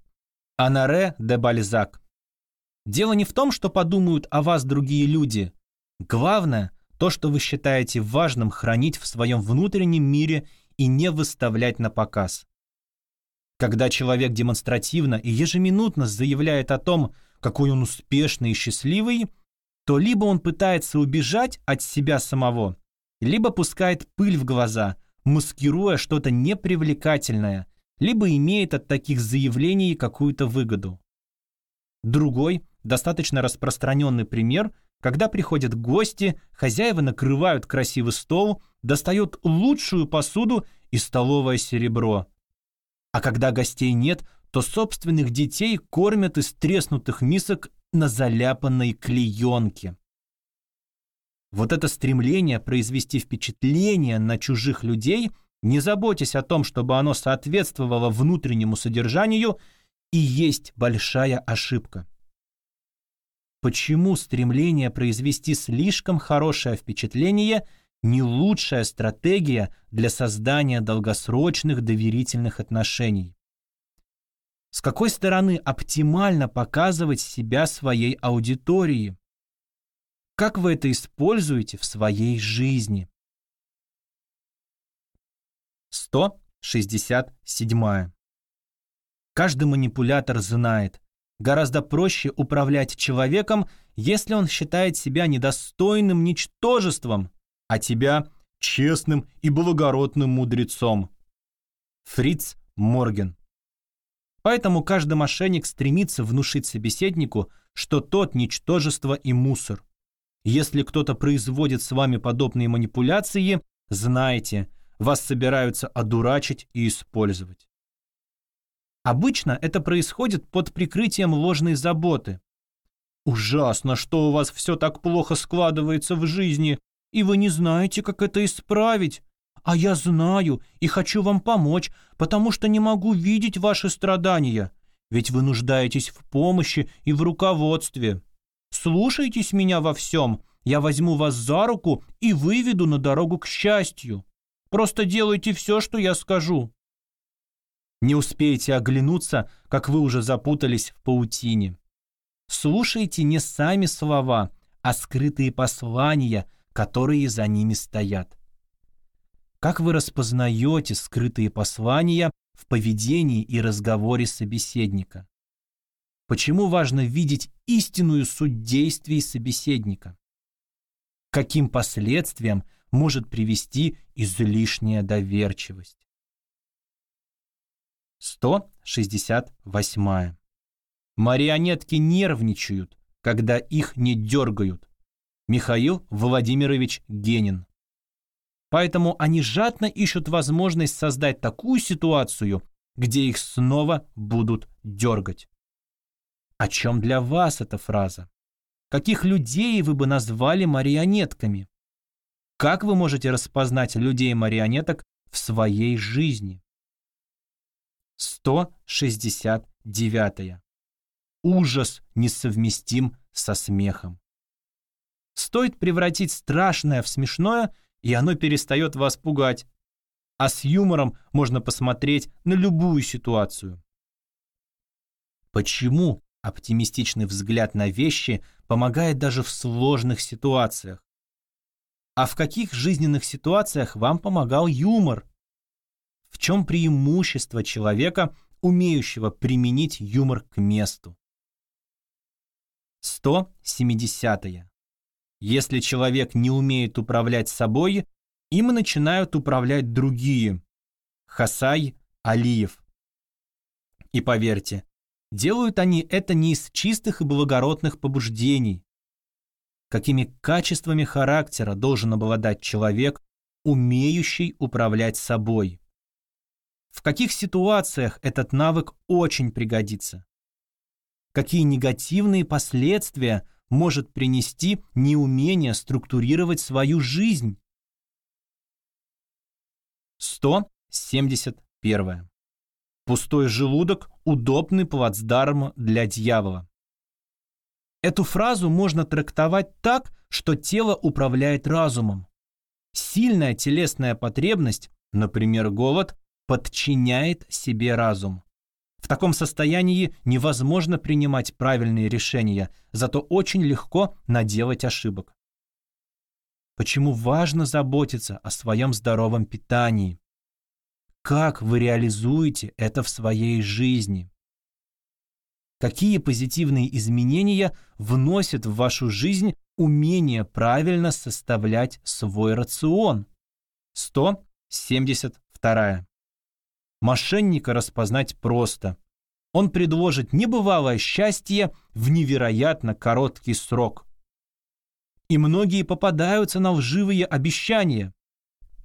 Анаре де Бальзак. Дело не в том, что подумают о вас другие люди. Главное – то, что вы считаете важным хранить в своем внутреннем мире и не выставлять на показ. Когда человек демонстративно и ежеминутно заявляет о том, какой он успешный и счастливый, то либо он пытается убежать от себя самого, либо пускает пыль в глаза, маскируя что-то непривлекательное, либо имеет от таких заявлений какую-то выгоду. Другой, достаточно распространенный пример, когда приходят гости, хозяева накрывают красивый стол, достают лучшую посуду и столовое серебро – а когда гостей нет, то собственных детей кормят из треснутых мисок на заляпанной клеенке. Вот это стремление произвести впечатление на чужих людей, не заботясь о том, чтобы оно соответствовало внутреннему содержанию, и есть большая ошибка. Почему стремление произвести слишком хорошее впечатление – не лучшая стратегия для создания долгосрочных доверительных отношений. С какой стороны оптимально показывать себя своей аудитории? Как вы это используете в своей жизни? 167. Каждый манипулятор знает, гораздо проще управлять человеком, если он считает себя недостойным ничтожеством, а тебя честным и благородным мудрецом. Фриц Морген. Поэтому каждый мошенник стремится внушить собеседнику, что тот ничтожество и мусор. Если кто-то производит с вами подобные манипуляции, знайте, вас собираются одурачить и использовать. Обычно это происходит под прикрытием ложной заботы. «Ужасно, что у вас все так плохо складывается в жизни и вы не знаете, как это исправить. А я знаю и хочу вам помочь, потому что не могу видеть ваши страдания. Ведь вы нуждаетесь в помощи и в руководстве. Слушайтесь меня во всем, я возьму вас за руку и выведу на дорогу к счастью. Просто делайте все, что я скажу. Не успеете оглянуться, как вы уже запутались в паутине. Слушайте не сами слова, а скрытые послания, которые за ними стоят. Как вы распознаете скрытые послания в поведении и разговоре собеседника? Почему важно видеть истинную суть действий собеседника? Каким последствиям может привести излишняя доверчивость? 168. Марионетки нервничают, когда их не дергают. Михаил Владимирович Генин. Поэтому они жадно ищут возможность создать такую ситуацию, где их снова будут дергать. О чем для вас эта фраза? Каких людей вы бы назвали марионетками? Как вы можете распознать людей-марионеток в своей жизни? 169. Ужас несовместим со смехом. Стоит превратить страшное в смешное, и оно перестает вас пугать. А с юмором можно посмотреть на любую ситуацию. Почему оптимистичный взгляд на вещи помогает даже в сложных ситуациях? А в каких жизненных ситуациях вам помогал юмор? В чем преимущество человека, умеющего применить юмор к месту? 170. -е. Если человек не умеет управлять собой, им начинают управлять другие. Хасай Алиев. И поверьте, делают они это не из чистых и благородных побуждений. Какими качествами характера должен обладать человек, умеющий управлять собой? В каких ситуациях этот навык очень пригодится? Какие негативные последствия может принести неумение структурировать свою жизнь? 171. Пустой желудок – удобный плацдарм для дьявола. Эту фразу можно трактовать так, что тело управляет разумом. Сильная телесная потребность, например, голод, подчиняет себе разум. В таком состоянии невозможно принимать правильные решения, зато очень легко наделать ошибок. Почему важно заботиться о своем здоровом питании? Как вы реализуете это в своей жизни? Какие позитивные изменения вносят в вашу жизнь умение правильно составлять свой рацион? 172. Мошенника распознать просто. Он предложит небывалое счастье в невероятно короткий срок. И многие попадаются на лживые обещания.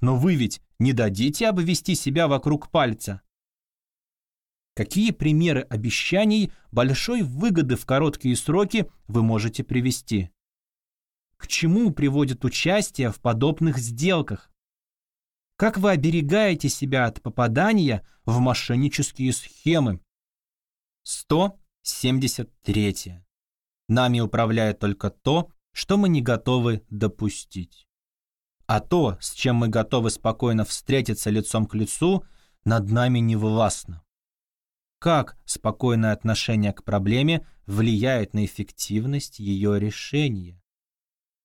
Но вы ведь не дадите обвести себя вокруг пальца. Какие примеры обещаний большой выгоды в короткие сроки вы можете привести? К чему приводит участие в подобных сделках? Как вы оберегаете себя от попадания в мошеннические схемы? 173. Нами управляет только то, что мы не готовы допустить. А то, с чем мы готовы спокойно встретиться лицом к лицу, над нами не властно. Как спокойное отношение к проблеме влияет на эффективность ее решения?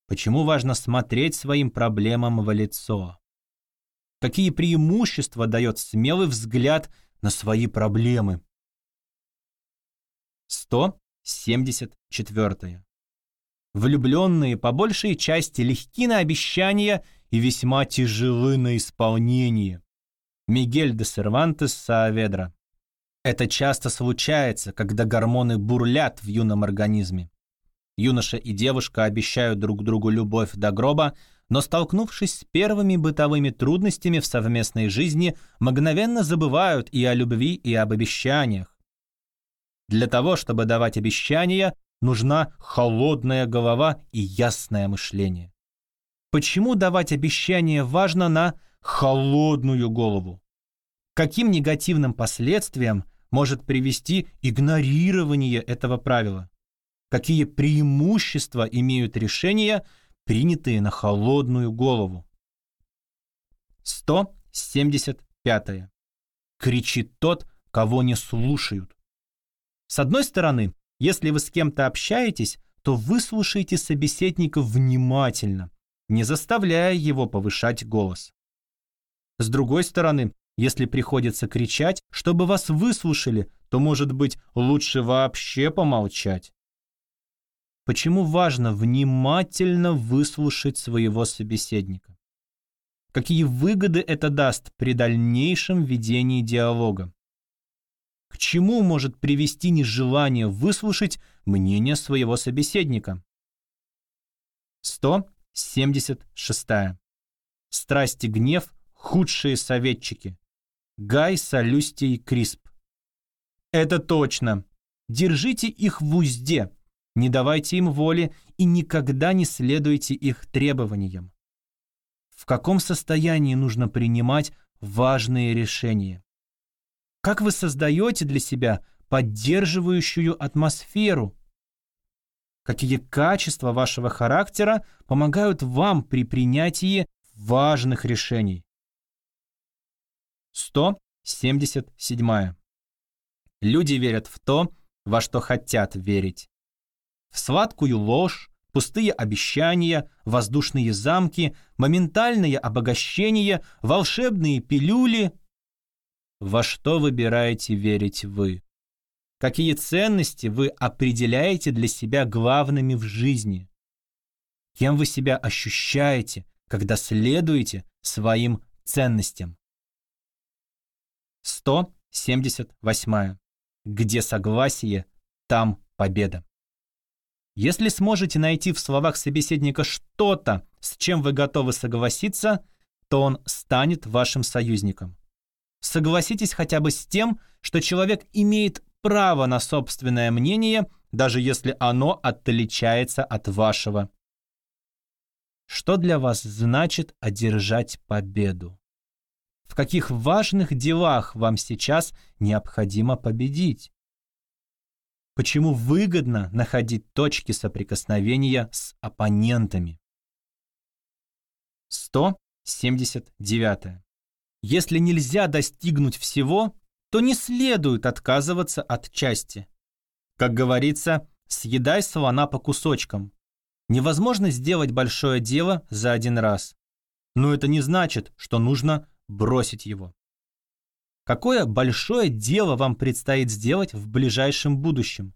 Почему важно смотреть своим проблемам в лицо? Какие преимущества дает смелый взгляд на свои проблемы. 174. Влюбленные по большей части легки на обещания и весьма тяжелы на исполнение. Мигель де Сервантес Сааведра. Это часто случается, когда гормоны бурлят в юном организме. Юноша и девушка обещают друг другу любовь до гроба, но столкнувшись с первыми бытовыми трудностями в совместной жизни, мгновенно забывают и о любви, и об обещаниях. Для того, чтобы давать обещания, нужна холодная голова и ясное мышление. Почему давать обещания важно на холодную голову? Каким негативным последствиям может привести игнорирование этого правила? Какие преимущества имеют решения – принятые на холодную голову. 175. Кричит тот, кого не слушают. С одной стороны, если вы с кем-то общаетесь, то выслушайте собеседника внимательно, не заставляя его повышать голос. С другой стороны, если приходится кричать, чтобы вас выслушали, то, может быть, лучше вообще помолчать. Почему важно внимательно выслушать своего собеседника? Какие выгоды это даст при дальнейшем ведении диалога? К чему может привести нежелание выслушать мнение своего собеседника? 176. Страсть и гнев – худшие советчики. Гай, Солюстий, Крисп. Это точно. Держите их в узде, не давайте им воли и никогда не следуйте их требованиям. В каком состоянии нужно принимать важные решения? Как вы создаете для себя поддерживающую атмосферу? Какие качества вашего характера помогают вам при принятии важных решений? 177. Люди верят в то, во что хотят верить. В сладкую ложь, пустые обещания, воздушные замки, моментальное обогащение, волшебные пилюли. Во что выбираете верить вы? Какие ценности вы определяете для себя главными в жизни? Кем вы себя ощущаете, когда следуете своим ценностям? 178 где согласие, там победа. Если сможете найти в словах собеседника что-то, с чем вы готовы согласиться, то он станет вашим союзником. Согласитесь хотя бы с тем, что человек имеет право на собственное мнение, даже если оно отличается от вашего. Что для вас значит одержать победу? в каких важных делах вам сейчас необходимо победить. Почему выгодно находить точки соприкосновения с оппонентами. 179. Если нельзя достигнуть всего, то не следует отказываться от части. Как говорится, съедай слона по кусочкам. Невозможно сделать большое дело за один раз. Но это не значит, что нужно бросить его. Какое большое дело вам предстоит сделать в ближайшем будущем?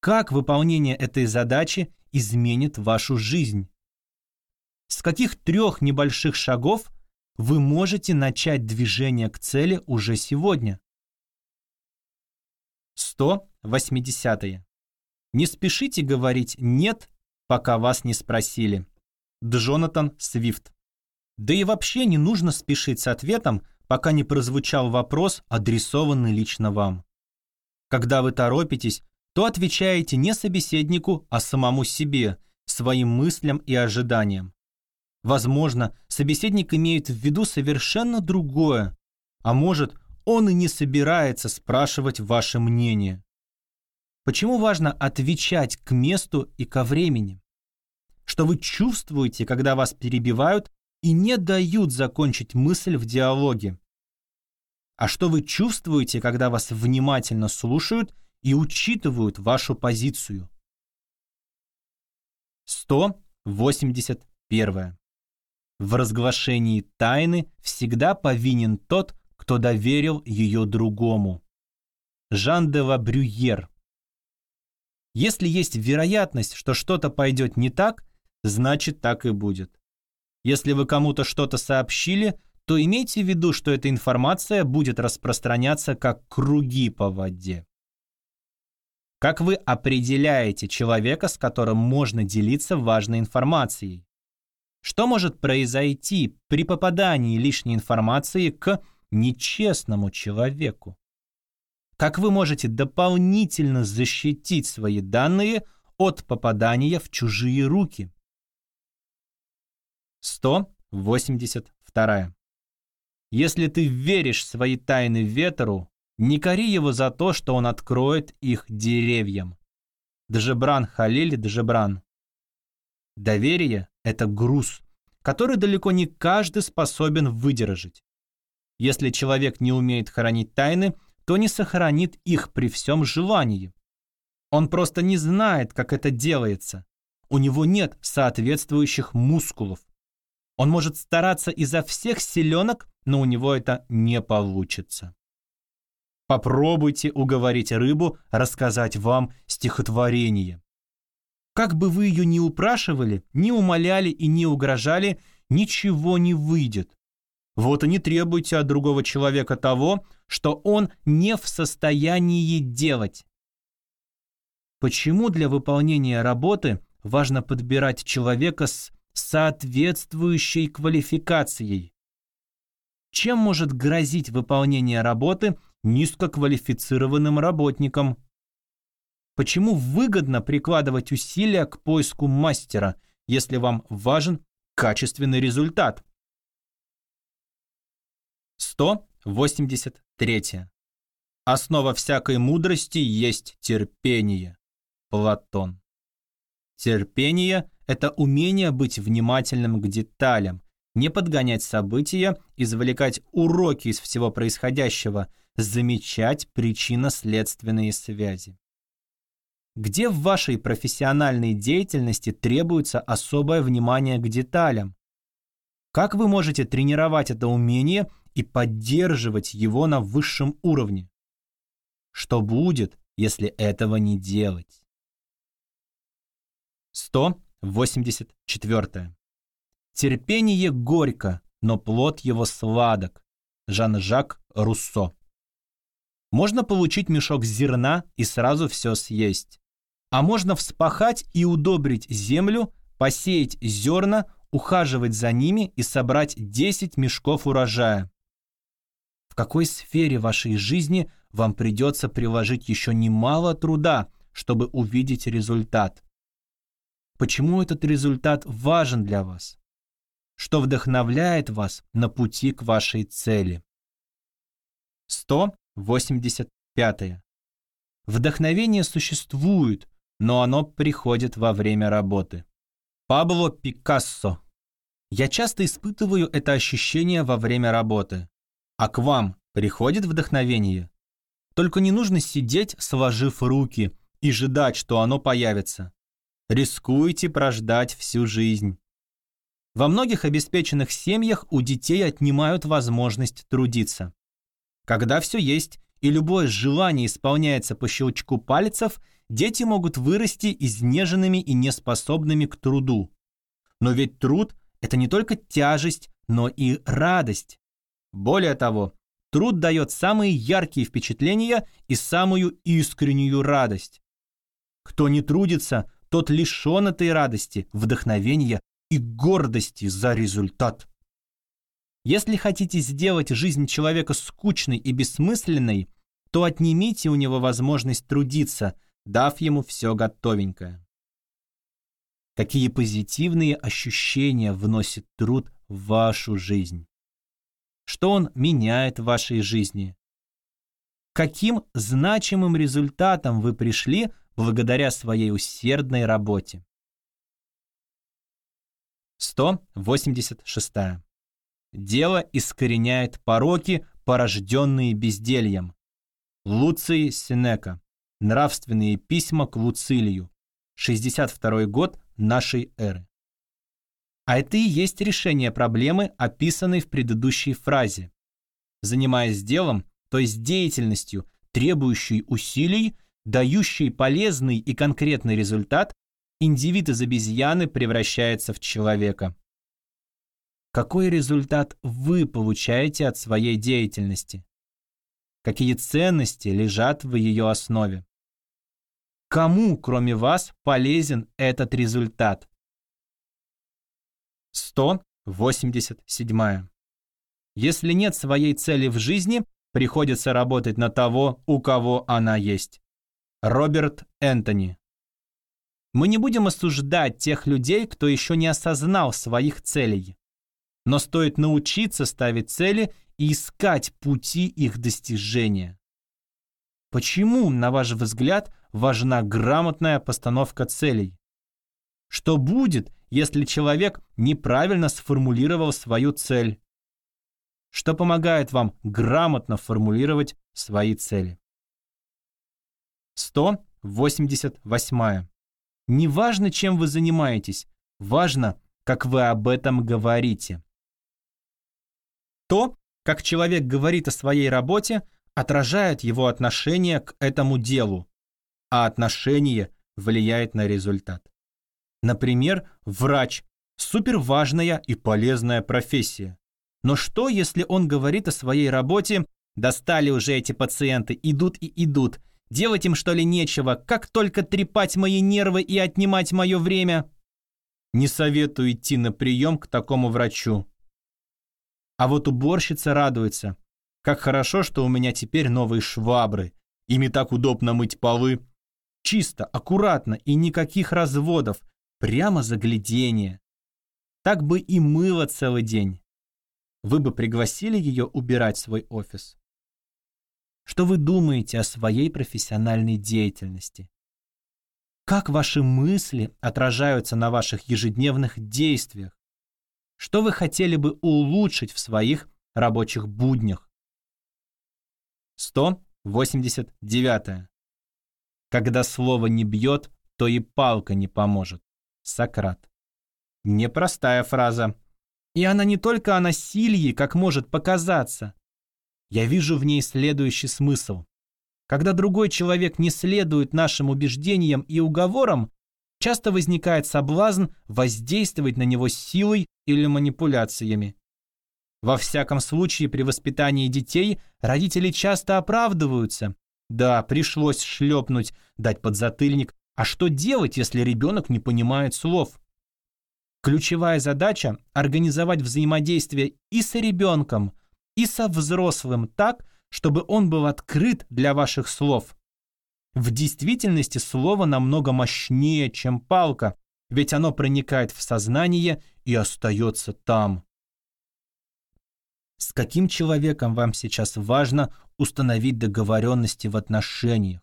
Как выполнение этой задачи изменит вашу жизнь? С каких трех небольших шагов вы можете начать движение к цели уже сегодня? 180. -е. Не спешите говорить «нет», пока вас не спросили. Джонатан Свифт да и вообще не нужно спешить с ответом, пока не прозвучал вопрос, адресованный лично вам. Когда вы торопитесь, то отвечаете не собеседнику, а самому себе, своим мыслям и ожиданиям. Возможно, собеседник имеет в виду совершенно другое, а может, он и не собирается спрашивать ваше мнение. Почему важно отвечать к месту и ко времени? Что вы чувствуете, когда вас перебивают и не дают закончить мысль в диалоге. А что вы чувствуете, когда вас внимательно слушают и учитывают вашу позицию? 181. В разглашении тайны всегда повинен тот, кто доверил ее другому. Жан де ла Брюер. Если есть вероятность, что что-то пойдет не так, значит так и будет. Если вы кому-то что-то сообщили, то имейте в виду, что эта информация будет распространяться как круги по воде. Как вы определяете человека, с которым можно делиться важной информацией? Что может произойти при попадании лишней информации к нечестному человеку? Как вы можете дополнительно защитить свои данные от попадания в чужие руки? 182. Если ты веришь свои тайны ветру, не кори его за то, что он откроет их деревьям. Джебран Халиль Джебран Доверие – это груз, который далеко не каждый способен выдержать. Если человек не умеет хранить тайны, то не сохранит их при всем желании. Он просто не знает, как это делается. У него нет соответствующих мускулов. Он может стараться изо всех силенок, но у него это не получится. Попробуйте уговорить рыбу рассказать вам стихотворение. Как бы вы ее ни упрашивали, ни умоляли и не угрожали, ничего не выйдет. Вот и не требуйте от другого человека того, что он не в состоянии делать. Почему для выполнения работы важно подбирать человека с соответствующей квалификацией? Чем может грозить выполнение работы низкоквалифицированным работникам? Почему выгодно прикладывать усилия к поиску мастера, если вам важен качественный результат? 183. Основа всякой мудрости есть терпение. Платон. Терпение – это умение быть внимательным к деталям, не подгонять события, извлекать уроки из всего происходящего, замечать причинно-следственные связи. Где в вашей профессиональной деятельности требуется особое внимание к деталям? Как вы можете тренировать это умение и поддерживать его на высшем уровне? Что будет, если этого не делать? 184. Терпение горько, но плод его сладок. Жан-Жак Руссо. Можно получить мешок зерна и сразу все съесть а можно вспахать и удобрить землю, посеять зерна, ухаживать за ними и собрать 10 мешков урожая. В какой сфере вашей жизни вам придется приложить еще немало труда, чтобы увидеть результат? Почему этот результат важен для вас? Что вдохновляет вас на пути к вашей цели? 185. Вдохновение существует, но оно приходит во время работы. Пабло Пикассо. Я часто испытываю это ощущение во время работы. А к вам приходит вдохновение? Только не нужно сидеть, сложив руки, и ждать, что оно появится. Рискуйте прождать всю жизнь. Во многих обеспеченных семьях у детей отнимают возможность трудиться. Когда все есть и любое желание исполняется по щелчку пальцев – дети могут вырасти изнеженными и неспособными к труду. Но ведь труд – это не только тяжесть, но и радость. Более того, труд дает самые яркие впечатления и самую искреннюю радость. Кто не трудится, тот лишен этой радости, вдохновения и гордости за результат. Если хотите сделать жизнь человека скучной и бессмысленной, то отнимите у него возможность трудиться, дав ему все готовенькое. Какие позитивные ощущения вносит труд в вашу жизнь? Что он меняет в вашей жизни? Каким значимым результатом вы пришли благодаря своей усердной работе? 186. Дело искореняет пороки, порожденные бездельем. Луций Синека. Нравственные письма к Луцилию. 62 год нашей эры. А это и есть решение проблемы, описанной в предыдущей фразе. Занимаясь делом, то есть деятельностью, требующей усилий, дающей полезный и конкретный результат, индивид из обезьяны превращается в человека. Какой результат вы получаете от своей деятельности? Какие ценности лежат в ее основе? Кому, кроме вас, полезен этот результат? 187. Если нет своей цели в жизни, приходится работать на того, у кого она есть. Роберт Энтони. Мы не будем осуждать тех людей, кто еще не осознал своих целей. Но стоит научиться ставить цели и искать пути их достижения. Почему, на ваш взгляд, важна грамотная постановка целей? Что будет, если человек неправильно сформулировал свою цель. Что помогает вам грамотно формулировать свои цели. 188. Неважно, чем вы занимаетесь, важно, как вы об этом говорите. То, как человек говорит о своей работе, отражает его отношение к этому делу, а отношение влияет на результат. Например, врач – суперважная и полезная профессия. Но что, если он говорит о своей работе «достали уже эти пациенты, идут и идут», Делать им, что ли, нечего, как только трепать мои нервы и отнимать мое время? Не советую идти на прием к такому врачу. А вот уборщица радуется. Как хорошо, что у меня теперь новые швабры. Ими так удобно мыть полы. Чисто, аккуратно и никаких разводов. Прямо заглядение. Так бы и мыло целый день. Вы бы пригласили ее убирать свой офис? Что вы думаете о своей профессиональной деятельности? Как ваши мысли отражаются на ваших ежедневных действиях? Что вы хотели бы улучшить в своих рабочих буднях? 189. Когда слово не бьет, то и палка не поможет. Сократ. Непростая фраза. И она не только о насилии, как может показаться. Я вижу в ней следующий смысл. Когда другой человек не следует нашим убеждениям и уговорам, часто возникает соблазн воздействовать на него силой или манипуляциями. Во всяком случае, при воспитании детей родители часто оправдываются. Да, пришлось шлепнуть, дать подзатыльник. А что делать, если ребенок не понимает слов? Ключевая задача – организовать взаимодействие и с ребенком, и со взрослым так, чтобы он был открыт для ваших слов. В действительности слово намного мощнее, чем палка, ведь оно проникает в сознание и остается там. С каким человеком вам сейчас важно установить договоренности в отношениях?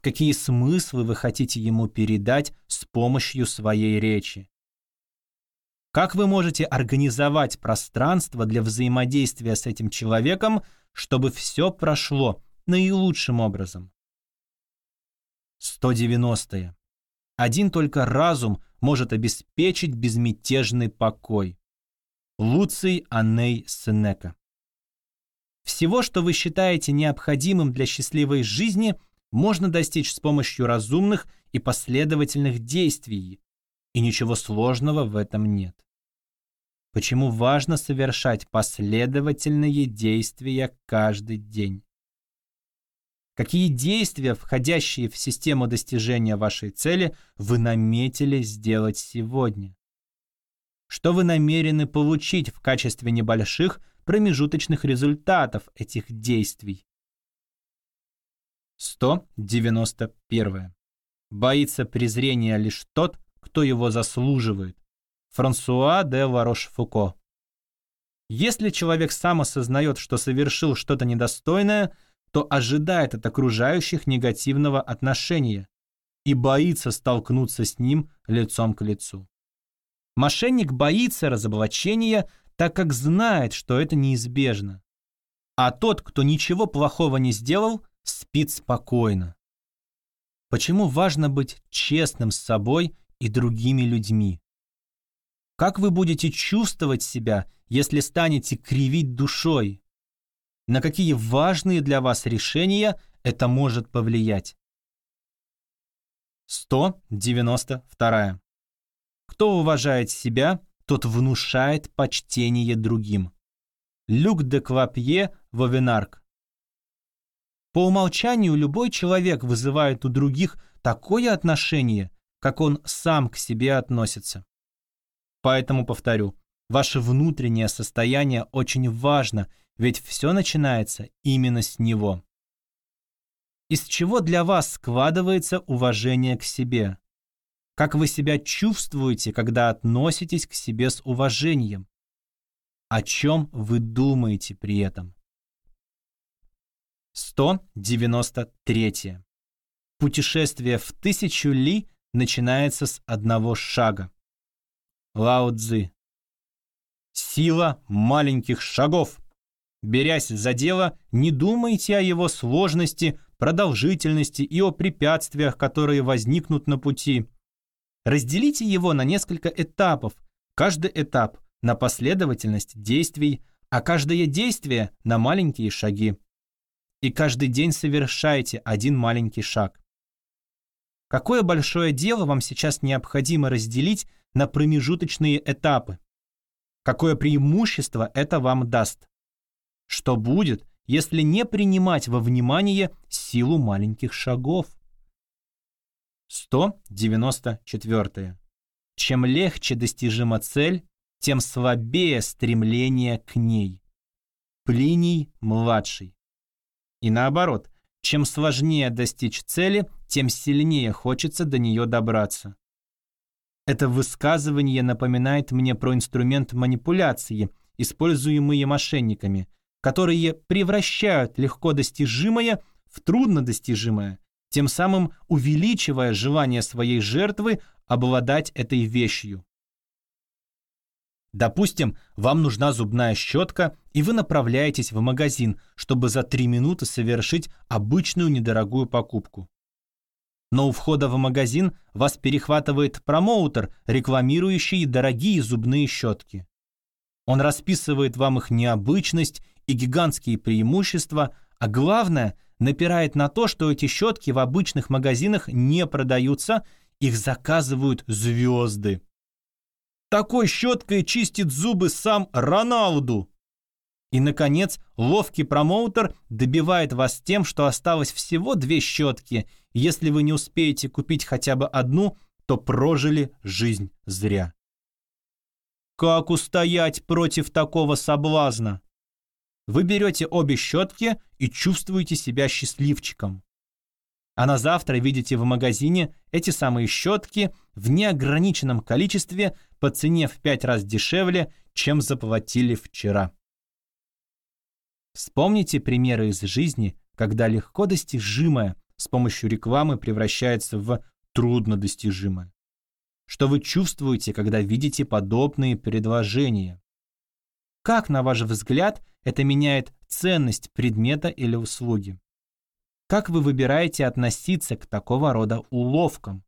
Какие смыслы вы хотите ему передать с помощью своей речи? Как вы можете организовать пространство для взаимодействия с этим человеком, чтобы все прошло наилучшим образом? 190. -е. Один только разум может обеспечить безмятежный покой. Луций Аней Сенека. Всего, что вы считаете необходимым для счастливой жизни, можно достичь с помощью разумных и последовательных действий, и ничего сложного в этом нет почему важно совершать последовательные действия каждый день. Какие действия, входящие в систему достижения вашей цели, вы наметили сделать сегодня? Что вы намерены получить в качестве небольших промежуточных результатов этих действий? 191. Боится презрения лишь тот, кто его заслуживает. Франсуа де Ларош-Фуко. Если человек сам осознает, что совершил что-то недостойное, то ожидает от окружающих негативного отношения и боится столкнуться с ним лицом к лицу. Мошенник боится разоблачения, так как знает, что это неизбежно. А тот, кто ничего плохого не сделал, спит спокойно. Почему важно быть честным с собой и другими людьми? Как вы будете чувствовать себя, если станете кривить душой? На какие важные для вас решения это может повлиять? 192. Кто уважает себя, тот внушает почтение другим. Люк де Квапье Вовенарк. По умолчанию любой человек вызывает у других такое отношение, как он сам к себе относится. Поэтому повторю, ваше внутреннее состояние очень важно, ведь все начинается именно с него. Из чего для вас складывается уважение к себе? Как вы себя чувствуете, когда относитесь к себе с уважением? О чем вы думаете при этом? 193. Путешествие в тысячу ли начинается с одного шага. Лао Цзы. Сила маленьких шагов. Берясь за дело, не думайте о его сложности, продолжительности и о препятствиях, которые возникнут на пути. Разделите его на несколько этапов, каждый этап на последовательность действий, а каждое действие на маленькие шаги. И каждый день совершайте один маленький шаг. Какое большое дело вам сейчас необходимо разделить на промежуточные этапы? Какое преимущество это вам даст? Что будет, если не принимать во внимание силу маленьких шагов? 194. Чем легче достижима цель, тем слабее стремление к ней. Плиний младший. И наоборот, чем сложнее достичь цели, тем сильнее хочется до нее добраться. Это высказывание напоминает мне про инструмент манипуляции, используемые мошенниками, которые превращают легко достижимое в труднодостижимое, тем самым увеличивая желание своей жертвы обладать этой вещью. Допустим, вам нужна зубная щетка, и вы направляетесь в магазин, чтобы за 3 минуты совершить обычную недорогую покупку. Но у входа в магазин вас перехватывает промоутер, рекламирующий дорогие зубные щетки. Он расписывает вам их необычность и гигантские преимущества, а главное, напирает на то, что эти щетки в обычных магазинах не продаются, их заказывают звезды. Такой щеткой чистит зубы сам Роналду. И, наконец, ловкий промоутер добивает вас тем, что осталось всего две щетки. Если вы не успеете купить хотя бы одну, то прожили жизнь зря. Как устоять против такого соблазна? Вы берете обе щетки и чувствуете себя счастливчиком. А на завтра видите в магазине эти самые щетки в неограниченном количестве по цене в пять раз дешевле, чем заплатили вчера. Вспомните примеры из жизни, когда легко достижимое с помощью рекламы превращается в труднодостижимое. Что вы чувствуете, когда видите подобные предложения? Как, на ваш взгляд, это меняет ценность предмета или услуги? Как вы выбираете относиться к такого рода уловкам?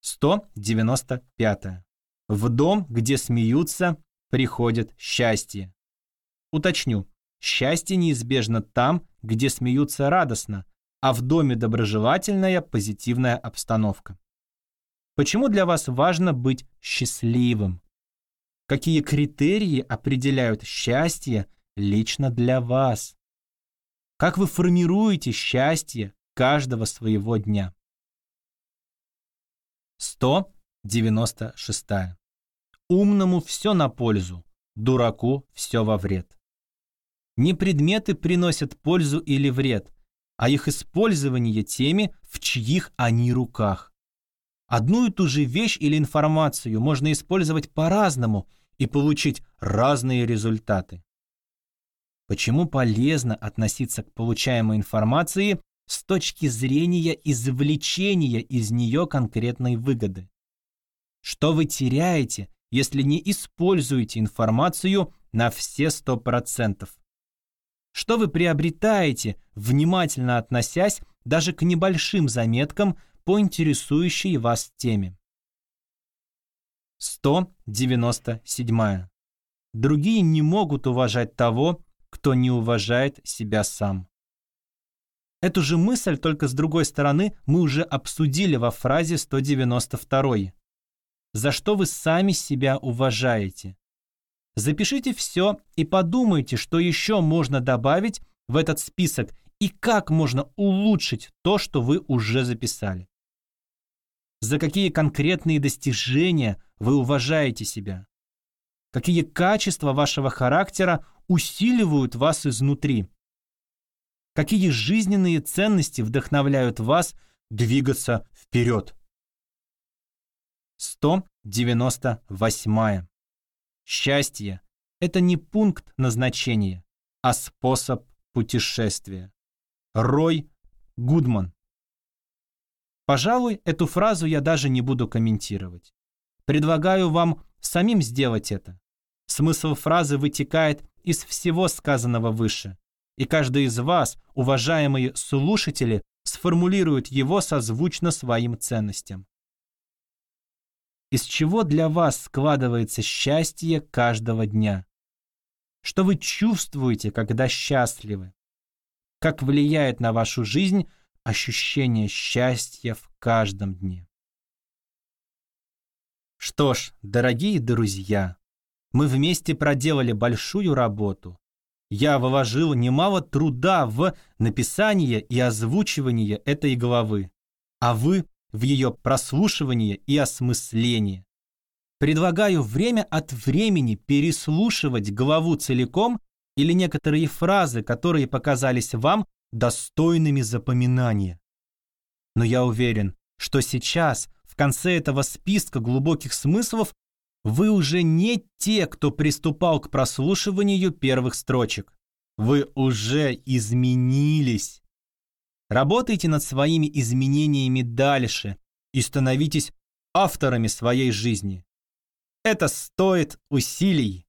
195. В дом, где смеются, приходит счастье. Уточню, счастье неизбежно там, где смеются радостно, а в доме доброжелательная, позитивная обстановка. Почему для вас важно быть счастливым? Какие критерии определяют счастье лично для вас? Как вы формируете счастье каждого своего дня? 196. Умному все на пользу, дураку все во вред. Не предметы приносят пользу или вред, а их использование теми, в чьих они руках. Одну и ту же вещь или информацию можно использовать по-разному и получить разные результаты. Почему полезно относиться к получаемой информации с точки зрения извлечения из нее конкретной выгоды? Что вы теряете, если не используете информацию на все 100%? Что вы приобретаете, внимательно относясь даже к небольшим заметкам по интересующей вас теме? 197. Другие не могут уважать того, кто не уважает себя сам. Эту же мысль, только с другой стороны, мы уже обсудили во фразе 192. За что вы сами себя уважаете? Запишите все и подумайте, что еще можно добавить в этот список и как можно улучшить то, что вы уже записали. За какие конкретные достижения вы уважаете себя? Какие качества вашего характера усиливают вас изнутри? Какие жизненные ценности вдохновляют вас двигаться вперед? 198. Счастье – это не пункт назначения, а способ путешествия. Рой Гудман. Пожалуй, эту фразу я даже не буду комментировать. предлагаю вам самим сделать это. Смысл фразы вытекает из всего сказанного выше, и каждый из вас, уважаемые слушатели, сформулирует его созвучно своим ценностям. Из чего для вас складывается счастье каждого дня? Что вы чувствуете, когда счастливы? Как влияет на вашу жизнь ощущение счастья в каждом дне? Что ж, дорогие друзья, мы вместе проделали большую работу. Я вложил немало труда в написание и озвучивание этой главы, а вы в ее прослушивание и осмысление. Предлагаю время от времени переслушивать главу целиком или некоторые фразы, которые показались вам достойными запоминания. Но я уверен, что сейчас, в конце этого списка глубоких смыслов, вы уже не те, кто приступал к прослушиванию первых строчек. Вы уже изменились. Работайте над своими изменениями дальше и становитесь авторами своей жизни. Это стоит усилий.